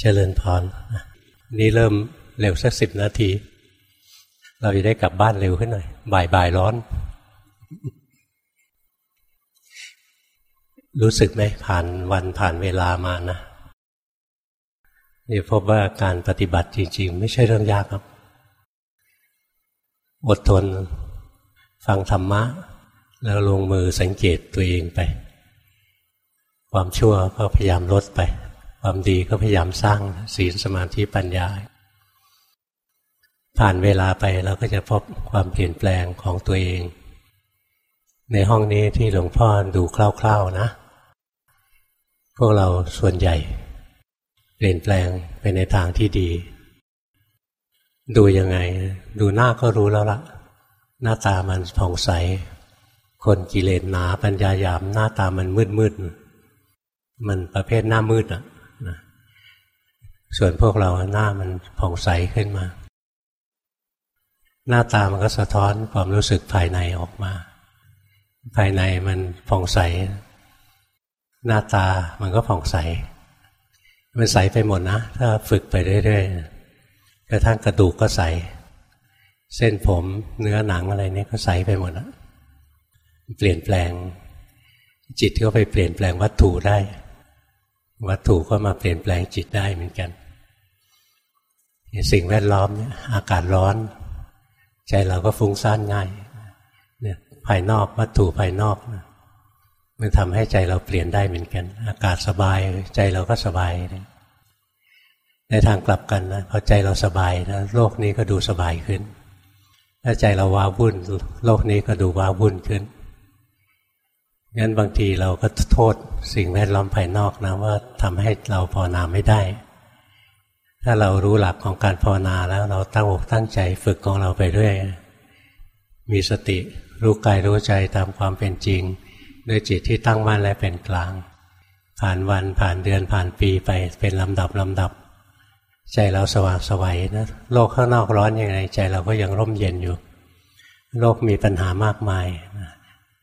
เจริญพรนี่เริ่มเร็วสักสิบนาที เราจะได้กลับบ้านเร็วขึ้นหน่อย บ่ายบ่ายร้อน รู้สึกไหมผ่านวันผ่านเวลามานะนี่พบว่าการปฏิบัติจริง ๆ ไม่ใช่เรื่องยากครับ อดทน ฟังธรรมะ แล้วลงมือสังเกตตัวเองไป ความชั่วก็พยายามลดไป ความดีก็พยายามสร้างศีลสมาธิปัญญา ผ่านเวลาไปเราก็จะพบความเปลี่ยนแปลงของตัวเอง ในห้องนี้ที่หลวงพ่อดูคร่าวๆนะ พวกเราส่วนใหญ่ เปลี่ยนแปลงไปในทางที่ดี ดูยังไง ดูหน้าก็รู้แล้วละ่ะ หน้าตามันผ่องใส คนกิเลสหนาปัญญาหยามหน้าตามันมืดมืดมันประเภทหน้ามืดอะ ส่วนพวกเราหน้ามันผ่องใสขึ้นมา หน้าตามันก็สะท้อนความรู้สึกภายในออกมา ภายในมันผ่องใส หน้าตามันก็ผ่องใส มันใสไปหมดนะ ถ้าฝึกไปเรื่อยๆกระทั่งกระดูกก็ใส เส้นผมเนื้อหนังอะไรนี่ก็ใสไปหมดแล้วเปลี่ยนแปลง จิตก็ไปเปลี่ยนแปลงวัตถุได้ วัตถุก็มาเปลี่ยนแปลงจิตได้เหมือนกัน สิ่งแวดล้อมเนี่ยอากาศร้อน ใจเราก็ฟุ้งซ่านง่ายเนี่ยภายนอกวัตถุภายนอกนะมันทำให้ใจเราเปลี่ยนได้เหมือนกัน อากาศสบาย ใจเราก็สบายในทางกลับกันนะพอใจเราสบายนะโลกนี้ก็ดูสบายขึ้น ถ้าใจเราว้าวุ่น โลกนี้ก็ดูว้าวุ่นขึ้นงั้นบางทีเราก็โทษสิ่งแวดล้อมภายนอกนะว่าทำให้เราภาวนาไม่ได้ ถ้าเรารู้หลักของการภาวนาแล้วเราตั้งอกตั้งใจฝึกของเราไปเรื่อย มีสติรู้กายรู้ใจตามความเป็นจริง ด้วยจิตที่ตั้งมั่นและเป็นกลาง ผ่านวันผ่านเดือนผ่านปีไปเป็นลำดับลำดับ ใจเราสว่างสวัยนะโลกข้างนอกร้อนยังไงใจเราก็ยังร่มเย็นอยู่ โลกมีปัญหามากมาย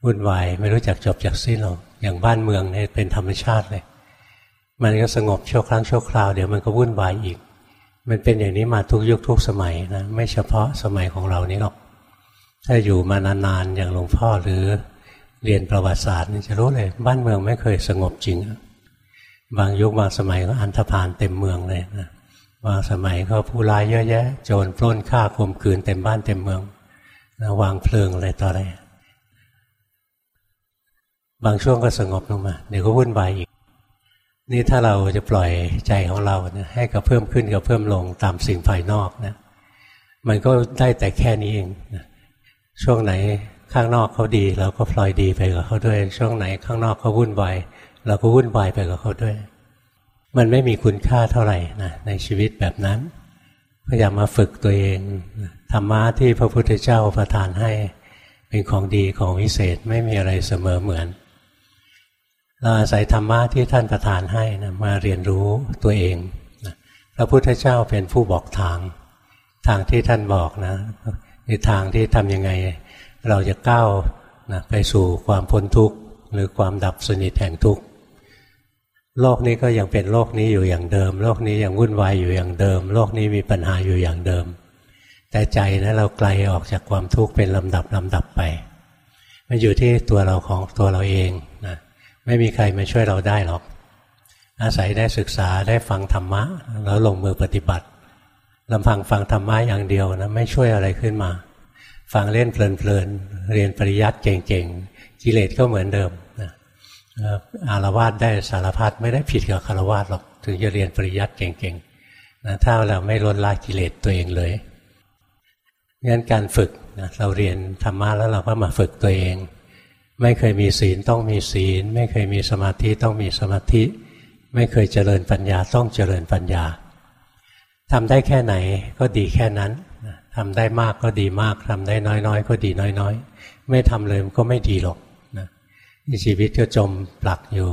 วุ่นวายไม่รู้จักจบจากสิ้นหรอกอย่างบ้านเมืองเนี่ยเป็นธรรมชาติเลย มันก็สงบชั่วครั้งชั่วคราวเดี๋ยวมันก็วุ่นวายอีก มันเป็นอย่างนี้มาทุกยุคทุกสมัยนะไม่เฉพาะสมัยของเรานี้หรอกถ้าอยู่มานานๆอย่างหลวงพ่อหรือเรียนประวัติศาสตร์จะรู้เลย บ้านเมืองไม่เคยสงบจริง บางยุคบางสมัยก็อันธพาลเต็มเมืองเลยนะบางสมัยก็ผู้ร้ายเยอะแยะ โจรปล้นฆ่าข่มขืนเต็มบ้านเต็มเมืองนะวางเพลิงอะไรต่ออะไรบางช่วงก็สงบลงมาเดี๋ยวก็วุ่นวายอีก นี่ถ้าเราจะปล่อยใจของเราเนี่ยให้กับเพิ่มขึ้นกับเพิ่มลงตามสิ่งภายนอกนะมันก็ได้แต่แค่นี้เองนะช่วงไหนข้างนอกเขาดีเราก็พลอยดีไปกับเขาด้วย ช่วงไหนข้างนอกเขาวุ่นวายเราก็วุ่นวายไปกับเขาด้วย มันไม่มีคุณค่าเท่าไหร่นะในชีวิตแบบนั้นพยายามมาฝึกตัวเองธรรมะที่พระพุทธเจ้าประทานให้ เป็นของดีของวิเศษไม่มีอะไรเสมอเหมือน เราอาศัยธรรมะที่ท่านประทานให้นะมาเรียนรู้ตัวเองนะพระพุทธเจ้าเป็นผู้บอกทาง ทางที่ท่านบอกนะในทางที่ทำยังไง เราจะก้าวนะไปสู่ความพ้นทุกข์หรือความดับสนิทแห่งทุกข์โลกนี้ก็ยังเป็นโลกนี้อยู่อย่างเดิม โลกนี้ยังวุ่นวายอยู่อย่างเดิม โลกนี้มีปัญหาอยู่อย่างเดิม แต่ใจนะเราไกลออกจากความทุกข์เป็นลำดับลำดับไป มันอยู่ที่ตัวเราของตัวเราเอง ไม่มีใครมาช่วยเราได้หรอก อาศัยได้ศึกษาได้ฟังธรรมะ แล้วลงมือปฏิบัติลำพังฟังธรรมะอย่างเดียวนะไม่ช่วยอะไรขึ้นมา ฟังเล่นเพลินๆเรียนปริยัติเก่งๆกิเลสก็เหมือนเดิมนะอารวาสได้สารพัดไม่ได้ผิดกับคารวาสหรอก ถึงจะเรียนปริยัติเก่งๆนะถ้าเราไม่ลดละกิเลสตัวเองเลยงั้นการฝึกนะเราเรียนธรรมะแล้วเราก็มาฝึกตัวเอง ไม่เคยมีศีลต้องมีศีล ไม่เคยมีสมาธิต้องมีสมาธิ ไม่เคยเจริญปัญญาต้องเจริญปัญญาทำได้แค่ไหนก็ดีแค่นั้นทำได้มากก็ดีมากทำได้น้อย ๆ ก็ดีน้อย ๆ ไม่ทำเลยก็ไม่ดีหรอกนะชีวิตก็จมปลักอยู่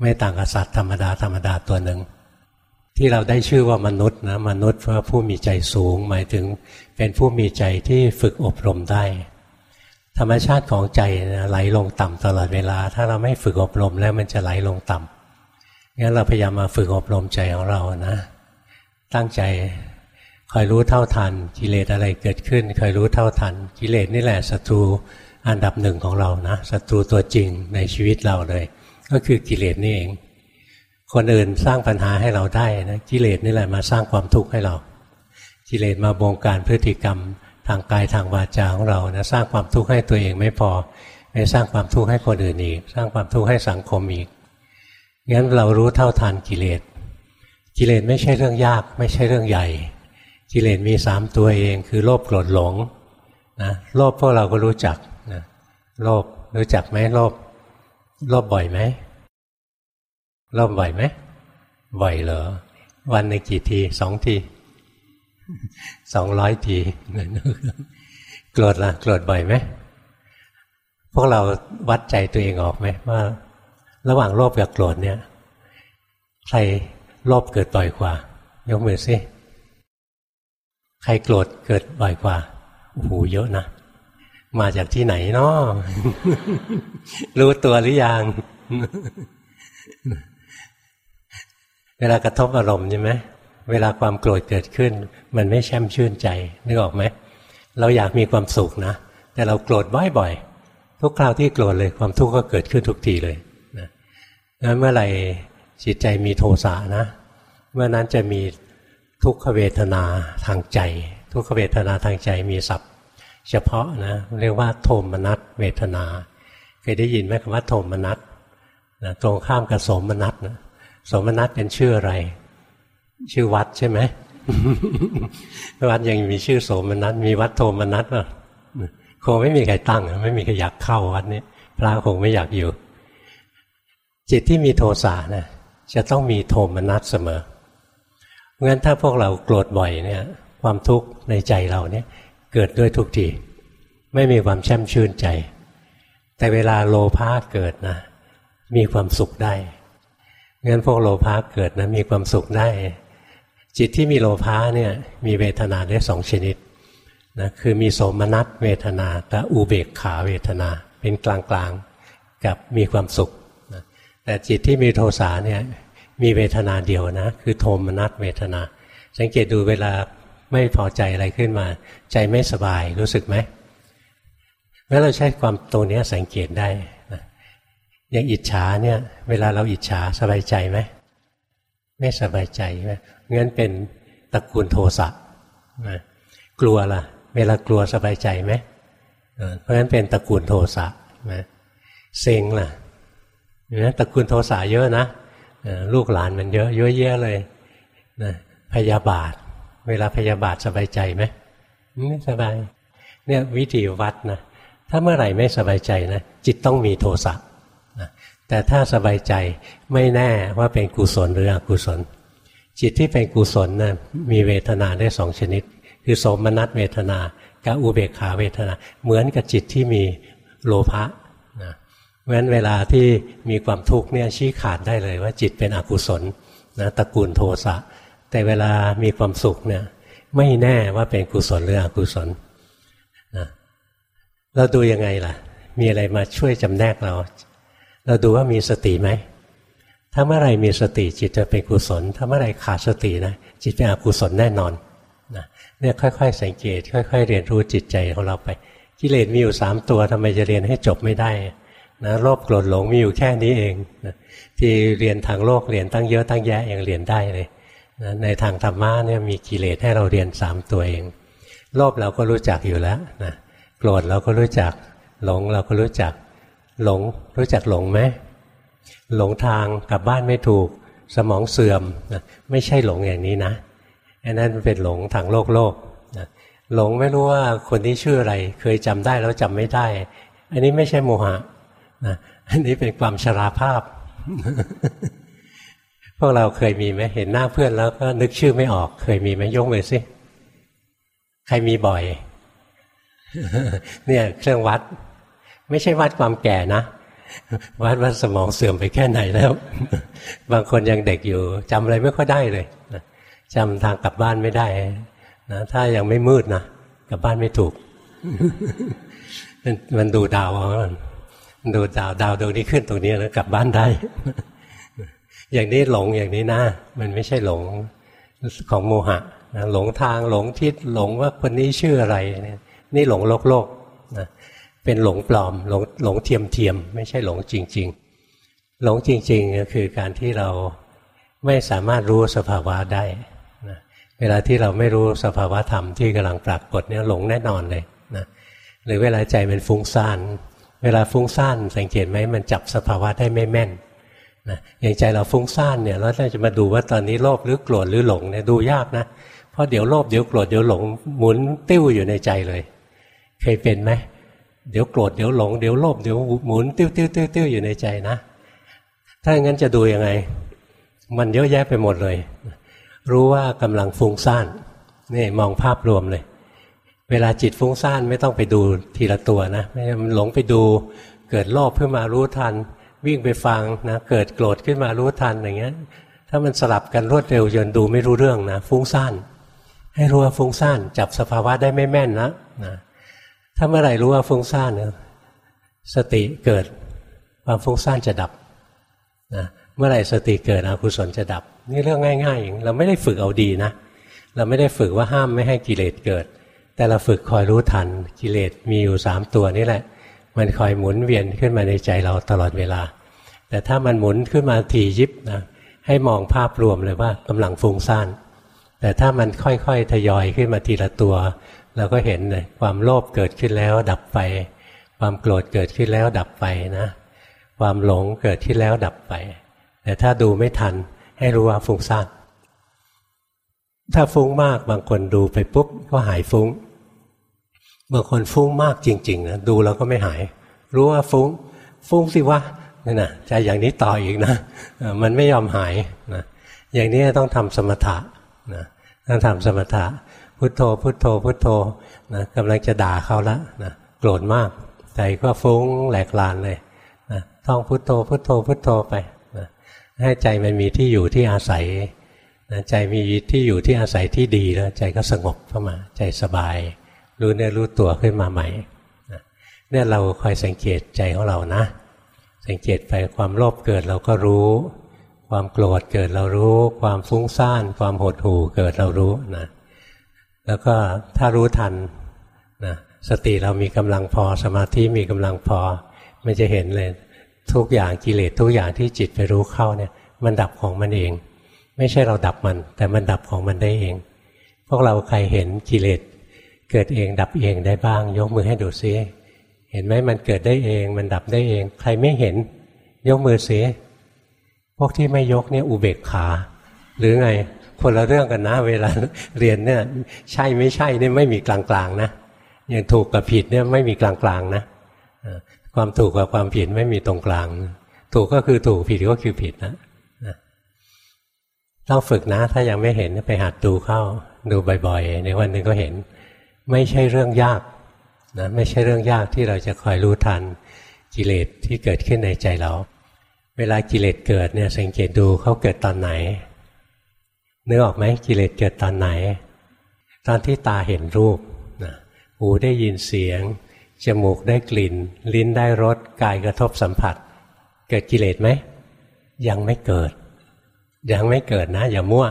ไม่ต่างกับสัตว์ธรรมดาธรรมดาตัวหนึ่งที่เราได้ชื่อว่ามนุษย์นะมนุษย์เพราะผู้มีใจสูง หมายถึงเป็นผู้มีใจที่ฝึกอบรมได้ ธรรมชาติของใจไหลลงต่ำตลอดเวลา ถ้าเราไม่ฝึกอบรมแล้วมันจะไหลลงต่งั้นเราพยายามมาฝึกอบรมใจของเรานะ ตั้งใจคอยรู้เท่าทันกิเลสอะไรเกิดขึ้นคอยรู้เท่าทันกิเลสนี่แหละศัตรูอันดับหนึ่งของเรานะศัตรูตัวจริงในชีวิตเราเลย ก็คือกิเลสนี่เอง คนอื่นสร้างปัญหาให้เราได้นะกิเลสนี่แหละมาสร้างความทุกข์ให้เรา กิเลสมาบงการพฤติกรรม ทางกายทางวาจาของเรานะสร้างความทุกข์ให้ตัวเองไม่พอไปสร้างความทุกข์ให้คนอื่นอีก สร้างความทุกข์ให้สังคมอีกงั้นเรารู้เท่าทันกิเลสกิเลสไม่ใช่เรื่องยาก ไม่ใช่เรื่องใหญ่ กิเลสมีสามตัวเองคือโลภโกรธหลงนะโลภพวกเราก็รู้จักนะโลภรู้จักไหมโลภโลภบ่อยไหมโลภบ่อยไหมบ่อยเหรอวันในกี่ทีสองที สองร้อยทีโกรธล่ะโกรธบ่อยไหมพวกเราวัดใจตัวเองออกไหมว่า ระหว่างโลภกับโกรธเนี่ย ใครโลภเกิดบ่อยกว่า ยกมือซิใครโกรธเกิดบ่อยกว่าโอ้โหเยอะนะมาจากที่ไหนนาะรู้ตัวหรือยัง เวลากระทบอารมณ์ใช่ไหม เวลาความโกรธเกิดขึ้น มันไม่แช่มชื่นใจนึกออกไหมเราอยากมีความสุขนะ แต่เราโกรธบ่อยๆทุกคราวที่โกรธเลยความทุกข์ก็เกิดขึ้นทุกทีเลยนะงั้นเมื่อไหร่จิตใจมีโทสะนะ เมื่อนั้นจะมีทุกขเวทนาทางใจ ทุกขเวทนาทางใจมีศัพท์ เฉพาะนะเรียกว่าโทมนัสเวทนาเคยได้ยินไหมคำว่าโทมนัสนะตรงข้ามกับสมนัสนะสมนัสเป็นชื่ออะไร ชื่อวัดใช่ไหมวัดยังมีชื่อโสมนัสมีวัดโทมนัสอะคงไม่มีใครตั้งไม่มีใครอยากเข้าวัดนี้พระคงไม่อยากอยู่ จิตที่มีโทสะนะจะต้องมีโทมนัสเสมองั้นถ้าพวกเราโกรธบ่อยเนี่ย ความทุกข์ในใจเราเนี่ยเกิดด้วยทุกทีไม่มีความแช่มชื่นใจ แต่เวลาโลภะเกิดนะ มีความสุขได้งั้นพวกโลภะเกิดนะมีความสุขได้ จิตที่มีโลภะเนี่ยมีเวทนาได้สองชนิดนะคือมีโสมนัสเวทนากับอุเบกขาเวทนาเป็นกลางๆกับมีความสุขนะแต่จิตที่มีโทสะเนี่ยมีเวทนาเดียวนะคือโทมนัสเวทนา สังเกตดูเวลาไม่พอใจอะไรขึ้นมา ใจไม่สบายรู้สึกไหมเมื่อเราใช้ความตัวนี้สังเกตได้นะอย่างอิจฉาเนี่ยเวลาเราอิจฉาสบายใจไหม ไม่สบายใจไหมงั้นเป็นตระกูลโทสะนะกลัวล่ะ เวลากลัวสบายใจไหมเพราะฉะนั้นเป็นตระกูลโทสะนะเซ็งล่ะนะตระกูลโทสะเยอะนะลูกหลานมันเยอะเยอะแยะเลยนะพยาบาท เวลาพยาบาทสบายใจไหมไม่สบาย เนี่ยวิธีวัดนะถ้าเมื่อไหร่ไม่สบายใจนะจิตต้องมีโทสะ แต่ถ้าสบายใจไม่แน่ว่าเป็นกุศลหรืออกุศล จิตที่เป็นกุศลนะมีเวทนาได้สองชนิด คือสมนัตเวทนากับอุเบกขาเวทนา เหมือนกับจิตที่มีโลภะนะเพราะฉะนั้นเวลาที่มีความทุกข์เนี่ยชี้ขาดได้เลยว่าจิตเป็นอกุศลนะตระกูลโทสะแต่เวลามีความสุขเนี่ยไม่แน่ว่าเป็นกุศลหรืออกุศลนะเราดูยังไงล่ะ มีอะไรมาช่วยจำแนกเรา เราดูว่ามีสติไหมถ้าเมื่อไรมีสติจิตจะเป็นกุศล ถ้าเมื่อไรขาดสตินะจิตเป็นอกุศลแน่นอนนะเนี่ยค่อย ๆ สังเกต ค่อย ๆ เรียนรู้จิตใจของเราไป กิเลสมีอยู่สามตัวทำไมจะเรียนให้จบไม่ได้นะโลภโกรธหลงมีอยู่แค่นี้เองนะที่เรียนทางโลกเรียนตั้งเยอะตั้งแยะยังเรียนได้เลยนะในทางธรรมะเนี่ยมีกิเลสให้เราเรียนสามตัวเองโลภเราก็รู้จักอยู่แล้วนะโกรธเราก็รู้จักหลงเราก็รู้จัก หลงรู้จักหลงไหมหลงทางกลับบ้านไม่ถูกสมองเสื่อมนะไม่ใช่หลงอย่างนี้นะอันนั้นเป็นหลงทางโลกโลกนะหลงไม่รู้ว่าคนที่ชื่ออะไร เคยจำได้แล้วจำไม่ได้ อันนี้ไม่ใช่โมหะนะอันนี้เป็นความชราภาพ พวกเราเคยมีไหมเห็นหน้าเพื่อนแล้วก็นึกชื่อไม่ออก เคยมีไหมยกมือสิใครมีบ่อย เนี่ยเครื่องวัด ไม่ใช่วัดความแก่นะ วัดว่าสมองเสื่อมไปแค่ไหนแล้ว บางคนยังเด็กอยู่จำอะไรไม่ค่อยได้เลยจำทางกลับบ้านไม่ได้นะถ้ายังไม่มืดนะกลับบ้านไม่ถูก มันดูดาวเอาดูดาวดาวดวงนี้ขึ้นตรงนี้แล้วกลับบ้านได้ อย่างนี้หลงอย่างนี้นะมันไม่ใช่หลงของโมหะนะหลงทางหลงทิศหลงว่าคนนี้ชื่ออะไรเนี่ยนี่หลงโลกโลก เป็นหลงปลอมหลงหลงเทียมเทียมไม่ใช่หลงจริง ๆ หลงจริงๆก็คือการที่เราไม่สามารถรู้สภาวะได้นะเวลาที่เราไม่รู้สภาวะธรรมที่กำลังปรากฏเนี่ยหลงแน่นอนเลยนะหรือเวลาใจมันฟุ้งซ่าน เวลาฟุ้งซ่านสังเกตไหมมันจับสภาวะได้ไม่แม่นนะอย่างใจเราฟุ้งซ่านเนี่ยเราจะมาดูว่าตอนนี้โลภหรือโกรธหรือหลงเนี่ยดูยากนะเพราะเดี๋ยวโลภเดี๋ยวโกรธเดี๋ยวหลงหมุนติ้วอยู่ในใจเลย เคยเป็นไหม เดี๋ยวโกรธเดี๋ยวหลงเดี๋ยวโลภเดี๋ยวหมุนติ้วติ้วติ้วติ้วอยู่ในใจนะ ถ้าอย่างนั้นจะดูยังไง มันเยอะแยะไปหมดเลย รู้ว่ากำลังฟุ้งซ่านนี่มองภาพรวมเลย เวลาจิตฟุ้งซ่านไม่ต้องไปดูทีละตัวนะไม่มันหลงไปดูเกิดโลภขึ้นมารู้ทัน วิ่งไปฟังนะเกิดโกรธขึ้นมารู้ทันอย่างเงี้ย ถ้ามันสลับกันรวดเร็วจนดูไม่รู้เรื่องนะฟุ้งซ่านให้รู้ว่าฟุ้งซ่านจับสภาวะได้ไม่แม่นนะนะ ถ้าเมื่อไหร่รู้ว่าฟุ้งซ่านเนี่ยสติเกิดความฟุ้งซ่านจะดับนะเมื่อไหร่สติเกิดอกุศลจะดับ นี่เรื่องง่ายๆอย่างเราไม่ได้ฝึกเอาดีนะ เราไม่ได้ฝึกว่าห้ามไม่ให้กิเลสเกิด แต่เราฝึกคอยรู้ทันกิเลสมีอยู่สามตัวนี่แหละ มันคอยหมุนเวียนขึ้นมาในใจเราตลอดเวลา แต่ถ้ามันหมุนขึ้นมาทียิบนะให้มองภาพรวมเลยว่ากำลังฟุ้งซ่านแต่ถ้ามันค่อยๆทยอยขึ้นมาทีละตัว เราก็เห็นเลยความโลภเกิดขึ้นแล้วดับไป ความโกรธเกิดขึ้นแล้วดับไปนะ ความหลงเกิดขึ้นแล้วดับไป แต่ถ้าดูไม่ทันให้รู้ว่าฟุ้งซ่านถ้าฟุ้งมากบางคนดูไปปุ๊บก็หายฟุ้ง บางคนฟุ้งมากจริงๆนะดูแล้วก็ไม่หาย รู้ว่าฟุ้ง ฟุ้งสิวะนี่นะใจอย่างนี้ต่ออีกนะมันไม่ยอมหายนะอย่างนี้ต้องทำสมถะนะต้องทำสมถะ พุทโธ พุทโธ พุทโธนะกำลังจะด่าเขาแล้วนะโกรธมาก ใจก็ฟุ้งแหลกลานเลยนะท่องพุทโธ พุทโธ พุทโธไปนะให้ใจมันมีที่อยู่ที่อาศัยนะใจมีที่อยู่ที่อาศัยที่ดีแล้ว ใจก็สงบเข้ามา ใจสบาย รู้เนื้อรู้ตัวขึ้นมาใหม่นะเนี่ยเราคอยสังเกตใจของเรานะ สังเกตไปความโลภเกิดเราก็รู้ ความโกรธเกิดเรารู้ ความฟุ้งซ่าน ความหดหู่เกิดเรารู้นะ แล้วก็ถ้ารู้ทันนะสติเรามีกำลังพอสมาธิมีกำลังพอ มันจะเห็นเลยทุกอย่างกิเลสทุกอย่างที่จิตไปรู้เข้าเนี่ย มันดับของมันเอง ไม่ใช่เราดับมัน แต่มันดับของมันได้เอง พวกเราใครเห็นกิเลสเกิดเองดับเองได้บ้าง ยกมือให้ดูซิเห็นไหมมันเกิดได้เอง มันดับได้เอง ใครไม่เห็น ยกมือซิพวกที่ไม่ยกเนี่ยอุเบกขา หรือไงคนละเรื่องกันนะ เวลาเรียนเนี่ย ใช่ไม่ใช่เนี่ยไม่มีกลางๆนะอย่างถูกกับผิดเนี่ยไม่มีกลางๆนะความถูกกับความผิดไม่มีตรงกลาง ถูกก็คือถูกผิดก็คือผิดนะต้องฝึกนะ ถ้ายังไม่เห็นไปหัดดูเข้า ดูบ่อยๆในวันหนึ่งก็เห็น ไม่ใช่เรื่องยากนะไม่ใช่เรื่องยากที่เราจะคอยรู้ทันกิเลสที่เกิดขึ้นในใจเรา เวลากิเลสเกิดเนี่ยสังเกตดูเขาเกิดตอนไหน นึกออกไหมกิเลสเกิดตอนไหน ตอนที่ตาเห็นรูปนะหูได้ยินเสียง จมูกได้กลิ่น ลิ้นได้รสกายกระทบสัมผัส เกิดกิเลสไหม ยังไม่เกิด ยังไม่เกิดนะ อย่ามั่ว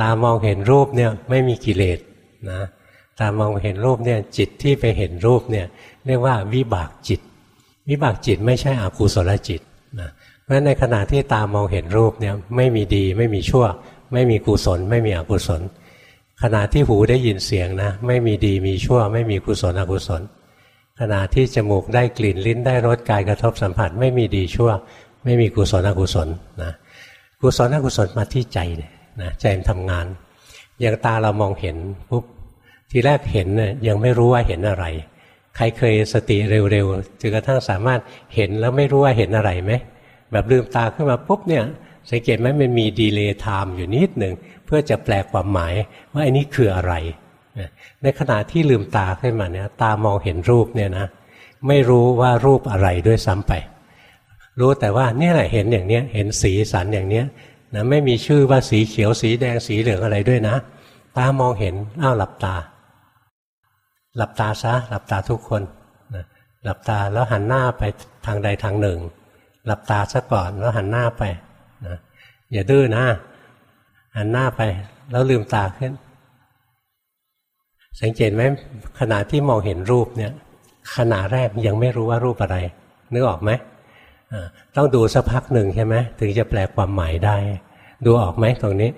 ตามองเห็นรูปเนี่ยไม่มีกิเลสนะตามองเห็นรูปเนี่ยจิตที่ไปเห็นรูปเนี่ยเรียกว่าวิบากจิต วิบากจิตไม่ใช่อกุศลจิตนะเพราะในขณะที่ตามองเห็นรูปเนี่ยไม่มีดีไม่มีชั่ว ไม่มีกุศล ไม่มีอกุศล ขณะที่หูได้ยินเสียงนะ ไม่มีดีมีชั่ว ไม่มีกุศลอกุศล ขณะที่จมูกได้กลิ่นลิ้นได้รสกายกระทบสัมผัส ไม่มีดีชั่ว ไม่มีกุศลอกุศลนะกุศลอกุศลมาที่ใจนะใจมันทำงาน อย่างตาเรามองเห็นปุ๊บทีแรกเห็นเนี่ยยังไม่รู้ว่าเห็นอะไร ใครเคยสติเร็วๆจนกระทั่งสามารถเห็นแล้วไม่รู้ว่าเห็นอะไรไหมแบบลืมตาขึ้นมาปุ๊บเนี่ย สังเกตไหมมันมี delay time อยู่นิดหนึ่งเพื่อจะแปลความหมายว่าอันนี้คืออะไร ในขณะที่ลืมตาขึ้นมาเนี่ยตามองเห็นรูปเนี่ยนะไม่รู้ว่ารูปอะไรด้วยซ้ำไป รู้แต่ว่านี่แหละเห็นอย่างเนี้ยเห็นสีสันอย่างเนี้ยนะไม่มีชื่อว่าสีเขียวสีแดงสีเหลืองอะไรด้วยนะ ตามองเห็นอ้าวหลับตา หลับตาซะหลับตาทุกคนนะหลับตาแล้วหันหน้าไปทางใดทางหนึ่ง หลับตาซะก่อนแล้วหันหน้าไป อย่าดื้อนะหันหน้าไป แล้วลืมตาขึ้น สังเกตไหมขณะที่มองเห็นรูปเนี่ย ขณะแรกยังไม่รู้ว่ารูปอะไร นึกออกไหมต้องดูสักพักหนึ่งใช่ไหมถึงจะแปลความหมายได้ ดูออกไหมตรงนี้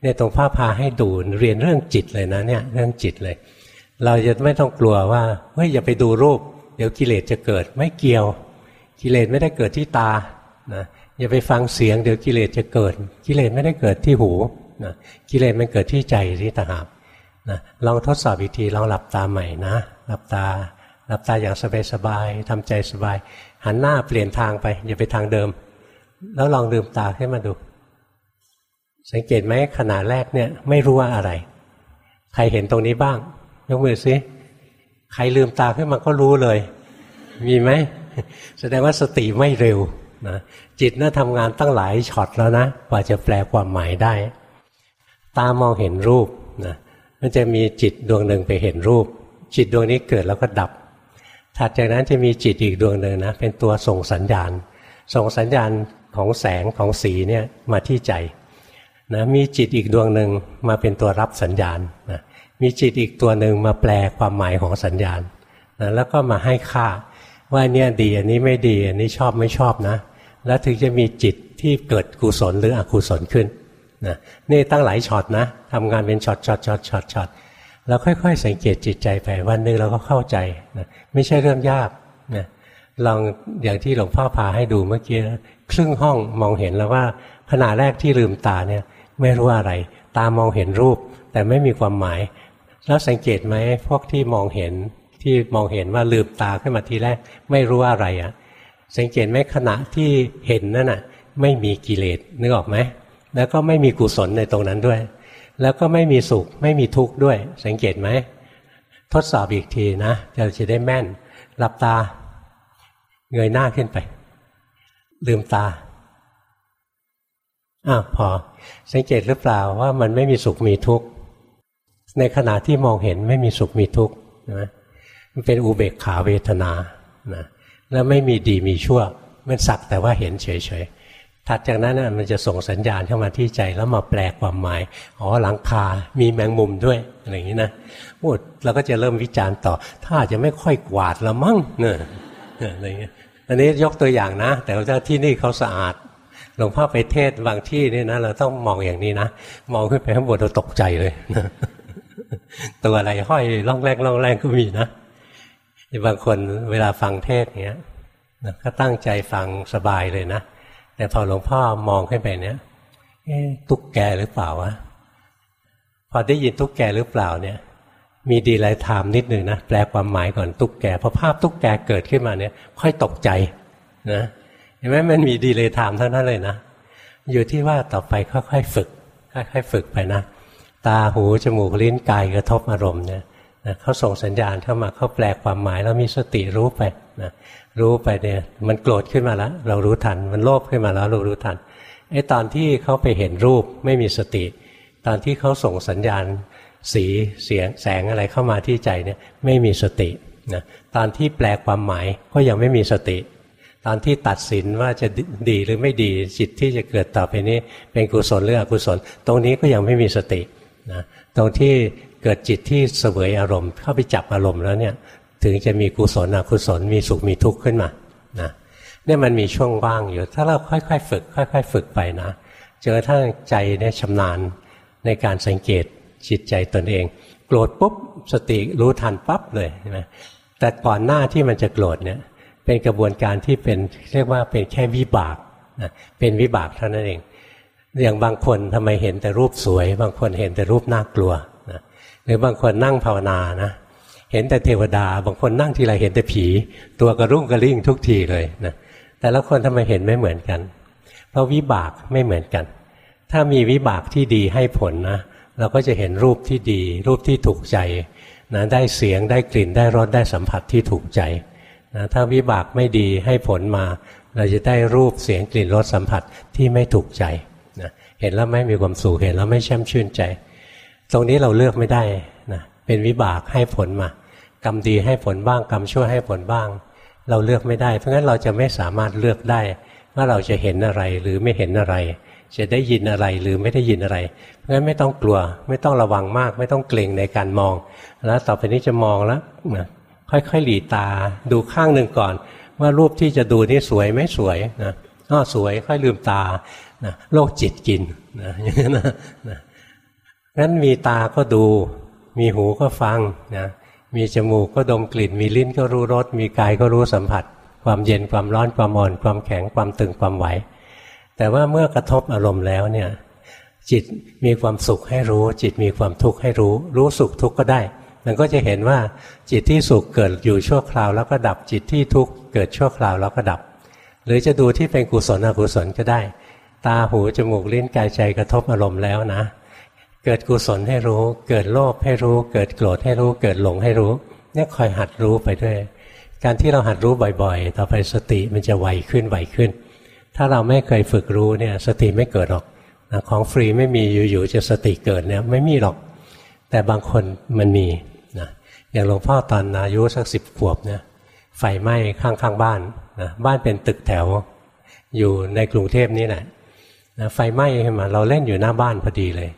เนี่ยตรงผ้าพาให้ดูเรียนเรื่องจิตเลยนะเนี่ยเรื่องจิตเลย เราจะไม่ต้องกลัวว่าเฮ้ยอย่าไปดูรูป เดี๋ยวกิเลสจะเกิดไม่เกี่ยว กิเลสไม่ได้เกิดที่ตานะ อย่าไปฟังเสียงเดี๋ยวกิเลสจะเกิด กิเลสไม่ได้เกิดที่หูนะกิเลสมันเกิดที่ใจที่ตาหาบนะลองทดสอบอีกทีลองหลับตาใหม่นะหลับตาหลับตาอย่างสบายๆทำใจสบาย หันหน้าเปลี่ยนทางไป อย่าไปทางเดิม แล้วลองลืมตาขึ้นมาดู สังเกตไหมขณะแรกเนี่ยไม่รู้ว่าอะไร ใครเห็นตรงนี้บ้าง ยกมือซิใครลืมตาขึ้นมาก็รู้เลย มีไหม แสดงว่าสติไม่เร็ว นะจิตน่าทำงานตั้งหลายช็อตแล้วนะกว่าจะแปลความหมายได้ ตามองเห็นรูปนะมันจะมีจิตดวงหนึ่งไปเห็นรูป จิตดวงนี้เกิดแล้วก็ดับ ถัดจากนั้นจะมีจิตอีกดวงหนึ่งนะเป็นตัวส่งสัญญาณ ส่งสัญญาณของแสงของสีเนี่ยมาที่ใจนะมีจิตอีกดวงหนึ่งมาเป็นตัวรับสัญญาณนะมีจิตอีกตัวหนึ่งมาแปลความหมายของสัญญาณนะแล้วก็มาให้ค่าว่าเนี่ยดีอันนี้ไม่ดีอันนี้ชอบไม่ชอบนะ แล้วถึงจะมีจิตที่เกิดกุศลหรืออกุศลขึ้นนะนี่ตั้งหลายช็อตนะทำงานเป็นช็อตช็อตช็อตช็อตช็อตแล้วค่อย ๆ สังเกตจิตใจไปวันหนึ่งเราก็เข้าใจนะไม่ใช่เรื่องยากนะลองอย่างที่หลวงพ่อพาให้ดูเมื่อกี้ครึ่งห้องมองเห็นแล้วว่าขณะแรกที่ลืมตาเนี่ยไม่รู้อะไร ตามองเห็นรูป แต่ไม่มีความหมาย แล้วสังเกตไหมพวกที่มองเห็นที่มองเห็นว่าลืมตาขึ้นมาทีแรก ไม่รู้อะไรอะ่ะ สังเกตไหมขณะที่เห็นนั่นน่ะ ไม่มีกิเลสนึกออกไหมแล้วก็ไม่มีกุศลในตรงนั้นด้วย แล้วก็ไม่มีสุขไม่มีทุกข์ด้วย สังเกตไหมทดสอบอีกทีนะเราจะได้แม่นหลับตา เงยหน้าขึ้นไป ลืมตาอ้าวพอ สังเกตหรือเปล่าว่ามันไม่มีสุขมีทุกข์ในขณะที่มองเห็นไม่มีสุขมีทุกข์นะมันเป็นอุเบกขาเวทนานะ แล้วไม่มีดีมีชั่ว มันสักแต่ว่าเห็นเฉยๆถัดจากนั้นมันจะส่งสัญญาณเข้ามาที่ใจแล้วมาแปลความหมาย อ๋อหลังคา มีแมงมุมด้วยอะไรอย่างนี้นะพูดเราก็จะเริ่มวิจารณ์ต่อ ถ้าจะไม่ค่อยกวาดละมั่งเนี่ยอะไรเงี้ยอันนี้ยกตัวอย่างนะ แต่ว่าที่นี่เขาสะอาดหลวงพ่อไปเทศบางที่นี่นะเราต้องมองอย่างนี้นะมองขึ้นไปข้างบนเราตกใจเลยตัวอะไรห้อยล่องแรงล่องแรงก็มีนะ บางคนเวลาฟังเทศเนี้ยก็ตั้งใจฟังสบายเลยนะ แต่พอหลวงพ่อมองขึ้นไปเนี้ยตุ๊กแกหรือเปล่าวะพอได้ยินตุ๊กแกหรือเปล่าเนี่ย มี delay time นิดหนึ่งนะแปลความหมายก่อนตุ๊กแกพอภาพตุ๊กแกเกิดขึ้นมาเนี่ย ค่อยตกใจนะเห็นไหมมันมี delay time เท่านั้นเลยนะ อยู่ที่ว่าต่อไปค่อยๆฝึกค่อยๆฝึกไปนะ ตาหูจมูกลิ้นกายกระทบอารมณ์เนี่ย นะเขาส่งสัญญาณเข้ามาเขาแปลความหมายแล้วมีสติรู้ไปนะรู้ไปเนี่ยมันโกรธขึ้นมาแล้ว เรารู้ทัน มันโลภขึ้นมาแล้วเรารู้ทันไอ้ตอนที่เขาไปเห็นรูปไม่มีสติ ตอนที่เขาส่งสัญญาณ สีเสียงแสงอะไรเข้ามาที่ใจเนี่ยไม่มีสตินะตอนที่แปลความหมายก็ยังไม่มีสติ ตอนที่ตัดสินว่าจะดีหรือไม่ดีจิตที่จะเกิดต่อไปนี้เป็นกุศลหรืออกุศล ตรงนี้ก็ยังไม่มีสตินะตรงที่ เกิดจิตที่เสวยอารมณ์ เข้าไปจับอารมณ์แล้วเนี่ยถึงจะมีกุศลอกุศลมีสุขมีทุกข์ขึ้นมานะเนี่ยมันมีช่วงว่างอยู่ ถ้าเราค่อยๆ ฝึก ค่อย ๆ ฝึกไปนะจนกระทั่งใจเนี่ยชำนาญในการสังเกตจิตใจตนเอง โกรธปุ๊บสติรู้ทันปั๊บเลยนะแต่ก่อนหน้าที่มันจะโกรธเนี่ยเป็นกระบวนการที่เป็นเรียกว่าเป็นแค่วิบากนะเป็นวิบากเท่านั้นเอง อย่างบางคนทำไมเห็นแต่รูปสวย บางคนเห็นแต่รูปน่ากลัว รือบางคนนั่งภาวนานะเห็นแต่เทวดา บางคนนั่งทีไรเห็นแต่ผี ตัวกระรุ่งกระริ่งทุกทีเลยนะแต่ละคนทำไมเห็นไม่เหมือนกัน เพราะวิบากไม่เหมือนกัน ถ้ามีวิบากที่ดีให้ผลนะเราก็จะเห็นรูปที่ดี รูปที่ถูกใจนะได้เสียงได้กลิ่นได้รสได้สัมผัสที่ถูกใจนะถ้าวิบากไม่ดีให้ผลมา เราจะได้รูปเสียงกลิ่นรสสัมผัสที่ไม่ถูกใจนะเห็นแล้วไม่มีความสุขเห็นแล้วไม่แช่มชื่นใจ ตรงนี้เราเลือกไม่ได้นะเป็นวิบากให้ผลมากรรมดีให้ผลบ้างกรรมชั่วให้ผลบ้าง เราเลือกไม่ได้ เพราะงั้นเราจะไม่สามารถเลือกได้ว่าเราจะเห็นอะไรหรือไม่เห็นอะไร จะได้ยินอะไรหรือไม่ได้ยินอะไร เพราะฉะนั้นไม่ต้องกลัว ไม่ต้องระวังมาก ไม่ต้องเกรงในการมอง แล้วต่อไปนี้จะมองแล้วค่อยๆหลีตาดูข้างหนึ่งก่อน ว่ารูปที่จะดูนี่สวยไม่สวยนะอ้อสวยค่อยลืมตานะโรคจิตกินนะอย่างนั้นนะ งั้นมีตาก็ดู มีหูก็ฟังนะมีจมูกก็ดมกลิ่น มีลิ้นก็รู้รส มีกายก็รู้สัมผัส ความเย็นความร้อนความอ่อน ความแข็งความตึงความไหว แต่ว่าเมื่อกระทบอารมณ์แล้วเนี่ยจิตมีความสุขให้รู้ จิตมีความทุกข์ให้รู้ รู้สุขทุกข์ก็ได้ มันก็จะเห็นว่าจิตที่สุขเกิดอยู่ชั่วคราวแล้วก็ดับจิตที่ทุกข์เกิดชั่วคราวแล้วก็ดับ หรือจะดูที่เป็นกุศลอกุศลก็ได้ ตาหูจมูกลิ้นกายใจกระทบอารมณ์แล้วนะ เกิดกุศลให้รู้ เกิดโลภให้รู้ เกิดโกรธให้รู้ เกิดหลงให้รู้ เนี่ยคอยหัดรู้ไปด้วย การที่เราหัดรู้บ่อยๆ ต่อไปสติมันจะไวขึ้นไวขึ้น ถ้าเราไม่เคยฝึกรู้เนี่ยสติไม่เกิดหรอกของฟรีไม่มีอยู่ๆจะสติเกิดเนี่ยไม่มีหรอก แต่บางคนมันมีนะอย่างหลวงพ่อตอนอายุสักสิบขวบเนี่ยไฟไหม้ข้างๆบ้านนะบ้านเป็นตึกแถว อยู่ในกรุงเทพนี่แหละนะไฟไหม้ขึ้นมาเราเล่นอยู่หน้าบ้านพอดีเลย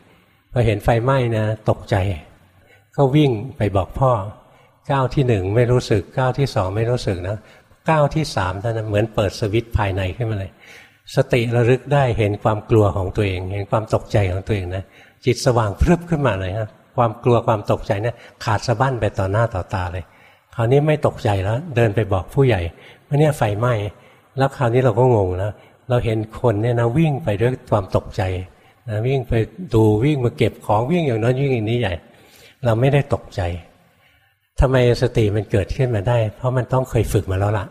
พอเห็นไฟไหม้นะตกใจ ก็วิ่งไปบอกพ่อก้าวที่หนึ่งไม่รู้สึกก้าวที่สองไม่รู้สึกนะก้าวที่สามท่านเหมือนเปิดสวิตภายในขึ้นมาเลย สติระลึกได้เห็นความกลัวของตัวเอง เห็นความตกใจของตัวเองนะจิตสว่างพรึบขึ้นมาเลยครับความกลัวความตกใจเนี่ยขาดสะบั้นไปต่อหน้าต่อตาเลย คราวนี้ไม่ตกใจแล้ว เดินไปบอกผู้ใหญ่ว่าเนี่ยไฟไหม้แล้วคราวนี้เราก็งงแล้วเราเห็นคนเนี่ยนะวิ่งไปด้วยความตกใจ นะวิ่งไปดูวิ่งมาเก็บของวิ่งอย่างนั้นวิ่งอย่างนี้ใหญ่ เราไม่ได้ตกใจทำไมสติมันเกิดขึ้นมาได้ เพราะมันต้องเคยฝึกมาแล้วล่ะ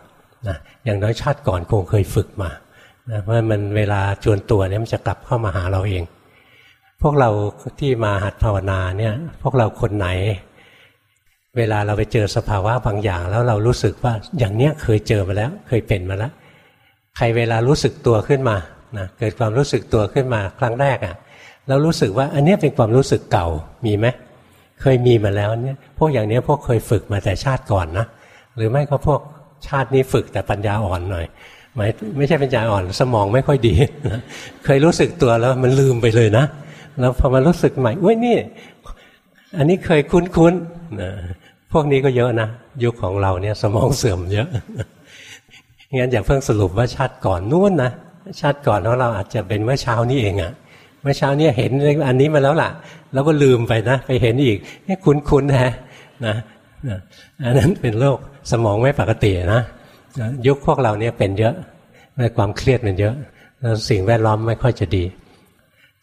นะอย่างน้อยชาติก่อนคงเคยฝึกมานะเพราะมันเวลาจวนตัวเนี่ยมันจะกลับเข้ามาหาเราเอง พวกเราที่มาหัดภาวนาเนี่ยพวกเราคนไหน เวลาเราไปเจอสภาวะบางอย่าง แล้วเรารู้สึกว่าอย่างเนี้ยเคยเจอมาแล้ว เคยเป็นมาแล้ว ใครเวลารู้สึกตัวขึ้นมา นะเกิดความรู้สึกตัวขึ้นมาครั้งแรกอะ่ะเรารู้สึกว่าอันนี้เป็นความรู้สึกเก่ามีไหมเคยมีมาแล้วเนี่ยพวกอย่างนี้พวกเคยฝึกมาแต่ชาติก่อนนะหรือไม่ก็พวกชาตินี้ฝึกแต่ปัญญาอ่อนหน่อยหมายไม่ใช่ปัญญาอ่อนสมองไม่ค่อยดีนะเคยรู้สึกตัวแล้วมันลืมไปเลยนะแล้วพอมารู้สึกใหม่เว้ยนี่ อันนี้เคยคุ้นๆนะพวกนี้ก็เยอะนะยุคของเราเนี่ยสมองเสื่อมเยอะงั้นอย่าเพิ่งสรุปว่าชาติก่อนนู้นนะ ชาติก่อนของเราอาจจะเป็นเมื่อเช้านี้เองอะเมื่อเช้านี้เห็นอันนี้มาแล้วล่ะ แล้วก็ลืมไปนะ ไปเห็นอีกนี่คุ้นๆฮะนะอันนั้นเป็นโรคสมองไม่ปกตินะยุคพวกเราเนี่ยเป็นเยอะความเครียดมันเยอะแล้วสิ่งแวดล้อมไม่ค่อยจะดี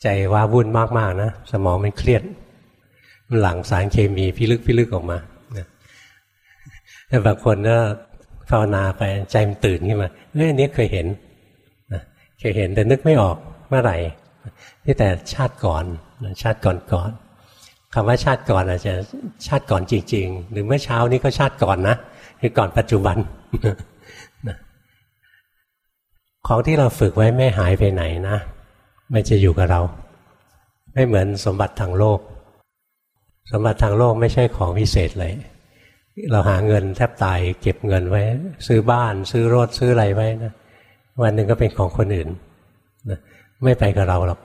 ใจว้าวุ่นมากๆนะสมองมันเครียดมันหลั่งสารเคมีพิลึกพิลึกออกมาแต่บางคนก็ภาวนาไปใจมันตื่นขึ้นมาเอ้ยอันนี้เคยเห็น เคยเห็นแต่นึกไม่ออกเมื่อไหร่ที่แต่ชาติก่อนชาติก่อนก่อนคำว่าชาติก่อนอาจจะชาติก่อนจริง ๆ หรือเมื่อเช้านี้ก็ชาติก่อนนะคือก่อนปัจจุบันของที่เราฝึกไว้ไม่หายไปไหนนะมันจะอยู่กับเรา ไม่เหมือนสมบัติทางโลก สมบัติทางโลกไม่ใช่ของพิเศษเลย เราหาเงินแทบตายเก็บเงินไว้ ซื้อบ้าน ซื้อรถซื้ออะไรไว้นะ วันหนึ่งก็เป็นของคนอื่นนะไม่ไปกับเราหรอก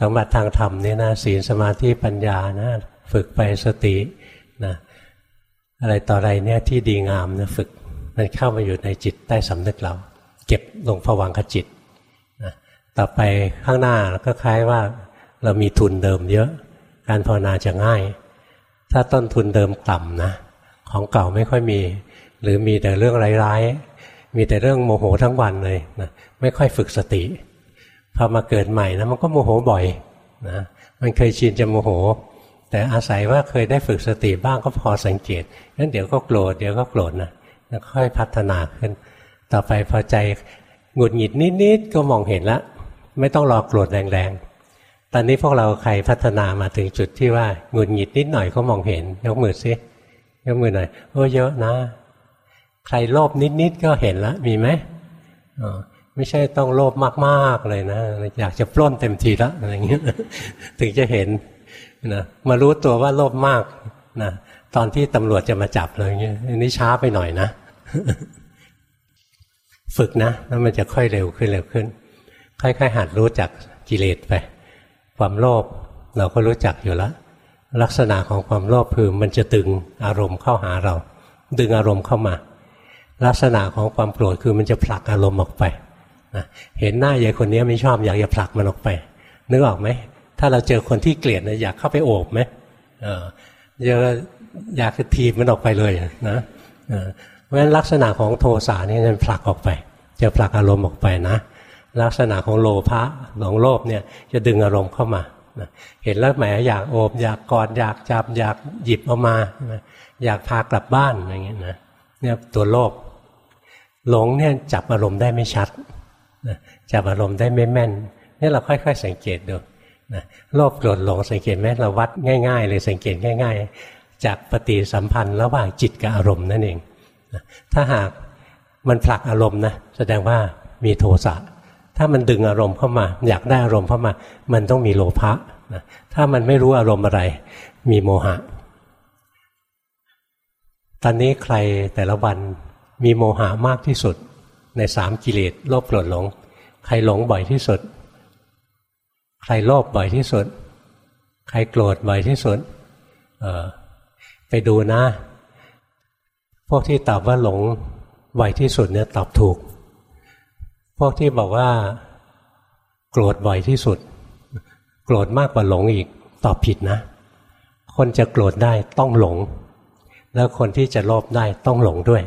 สมบัติทางธรรมนี่นะศีลสมาธิปัญญานะฝึกไปสตินะอะไรต่ออะไรเนี่ยที่ดีงามนะฝึกมันเข้ามาอยู่ในจิตใต้สำนึกเรา เก็บลงผวังขจิตนะต่อไปข้างหน้าก็คล้ายว่าเรามีทุนเดิมเยอะ การภาวนาจะง่าย ถ้าต้นทุนเดิมต่ำนะของเก่าไม่ค่อยมี หรือมีแต่เรื่องร้าย มีแต่เรื่องโมโหทั้งวันเลยนะไม่ค่อยฝึกสติพอมาเกิดใหม่นะมันก็โมโหบ่อยนะมันเคยชินจะโมโห แต่อาศัยว่าเคยได้ฝึกสติบ้างก็พอสังเกตงั้นเดี๋ยวก็โกรธเดี๋ยวก็โกรธนะแล้วค่อยพัฒนาขึ้น ต่อไปพอใจหงุดหงิดนิดๆก็มองเห็นล้วไม่ต้องรอโกรธแรงๆ ตอนนี้พวกเราใครพัฒนามาถึงจุดที่ว่าหงุดหงิดนิดหน่อยก็มองเห็นยกมือซิยกมือหน่อยโอ้เยอะนะ ใครโลภนิดๆก็เห็นแล้วมีไหมไม่ใช่ต้องโลภมากๆเลยนะ อยากจะปล้นเต็มทีล้วอะไรเงี้ยถึงจะเห็นนะมารู้ตัวว่าโลภมากนะตอนที่ตำรวจจะมาจับเลยเงี้ยอันนี้ช้าไปหน่อยนะ ฝึกนะแล้วมันจะค่อยเร็วขึ้นเร็วขึ้น ค่อยๆหัดรู้จักกิเลสไป ความโลภเราก็รู้จักอยู่แล้วลักษณะของความโลภคือมันจะดึงอารมณ์เข้าหาเรา ดึงอารมณ์เข้ามา ลักษณะของความโกรธคือมันจะผลักอารมณ์ออกไปเห็นหน้ายายคนนี้ไม่ชอบอยากจะผลักมันออกไป นึกออกไหม ถ้าเราเจอคนที่เกลียดนะอยากเข้าไปโอบไหมเอออยากจะทีบมันออกไปเลยนะเพราะฉะนั้นลักษณะของโทสะนี่มันผลักออกไป จะผลักอารมณ์ออกไปนะลักษณะของโลภะหลงโลภเนี่ยจะดึงอารมณ์เข้ามาเห็นแล้วแหมอยากโอบ อยากกอดอยากจับอยากหยิบเอามา อยากพากลับบ้านอย่างเงี้ยนะเนี่ยตัวโลภ หลงเนี่ยจับอารมณ์ได้ไม่ชัดจับอารมณ์ได้ไม่แม่นนี่เราค่อยๆ สังเกตดูนะโลภโกรธหลงสังเกตไหมเราวัดง่าย ๆ เลยสังเกตง่าย ๆ จากปฏิสัมพันธ์ระหว่างจิตกับอารมณ์นั่นเองนะถ้าหากมันผลักอารมณ์นะแสดงว่ามีโทสะถ้ามันดึงอารมณ์เข้ามา อยากได้อารมณ์เข้ามา มันต้องมีโลภะนะถ้ามันไม่รู้อารมณ์อะไร มีโมหะ ตอนนี้ใครแต่ละวัน มีโมหะมากที่สุด ในสามกิเลสโลภโกรธหลง ใครหลงบ่อยที่สุด ใครโลภบ่อยที่สุด ใครโกรธบ่อยที่สุดไปดูนะ พวกที่ตอบว่าหลงบ่อยที่สุดเนี่ยตอบถูก พวกที่บอกว่า โกรธบ่อยที่สุด โกรธมากกว่าหลงอีกตอบผิดนะ คนจะโกรธได้ต้องหลง แล้วคนที่จะโลภได้ต้องหลงด้วย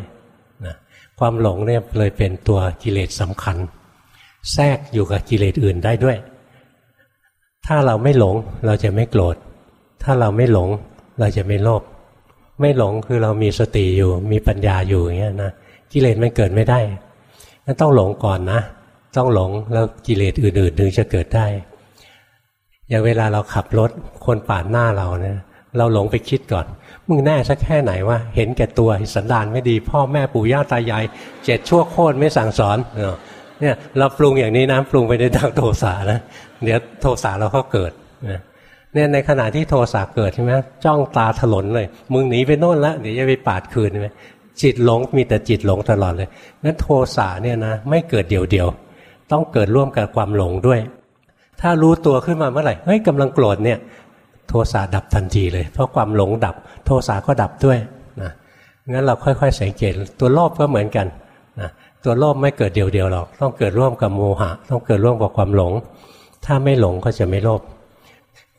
ความหลงเนี่ยเลยเป็นตัวกิเลสสำคัญ แทรกอยู่กับกิเลสอื่นได้ด้วย ถ้าเราไม่หลงเราจะไม่โกรธ ถ้าเราไม่หลงเราจะไม่โลภไม่หลงคือเรามีสติอยู่มีปัญญาอยู่อย่างเงี้ยนะกิเลสมันเกิดไม่ได้งั้นต้องหลงก่อนนะ ต้องหลงแล้วกิเลสอื่นๆถึงจะเกิดได้ อย่างเวลาเราขับรถคนปาดหน้าเราเนี่ยเราหลงไปคิดก่อน มึงแน่สักแค่ไหนว่าเห็นแก่ตัวสันดานไม่ดี พ่อแม่ปู่ย่าตายายเจ็ดชั่วโคตรไม่สั่งสอนเนี่ยเราปรุงอย่างนี้นะปรุงไปในทางโทสะนะเดี๋ยวโทสะเราก็เกิดเนี่ยในขณะที่โทสะเกิดใช่ไหมจ้องตาถลนเลย มึงหนีไปโน่นละเดี๋ยวจะไปปาดคืนใช่ไหมจิตหลงมีแต่จิตหลงตลอดเลยนั้นโทสะเนี่ยนะไม่เกิดเดี่ยวๆต้องเกิดร่วมกับความหลงด้วย ถ้ารู้ตัวขึ้นมาเมื่อไหร่เฮ้ยกำลังโกรธเนี่ย โทสะดับทันทีเลย เพราะความหลงดับ โทสะก็ดับด้วยนะงั้นเราค่อยๆสังเกตตัวโลภก็เหมือนกันนะตัวโลภไม่เกิดเดียวๆหรอก ต้องเกิดร่วมกับโมหะ ต้องเกิดร่วมกับความหลง ถ้าไม่หลงก็จะไม่โลภ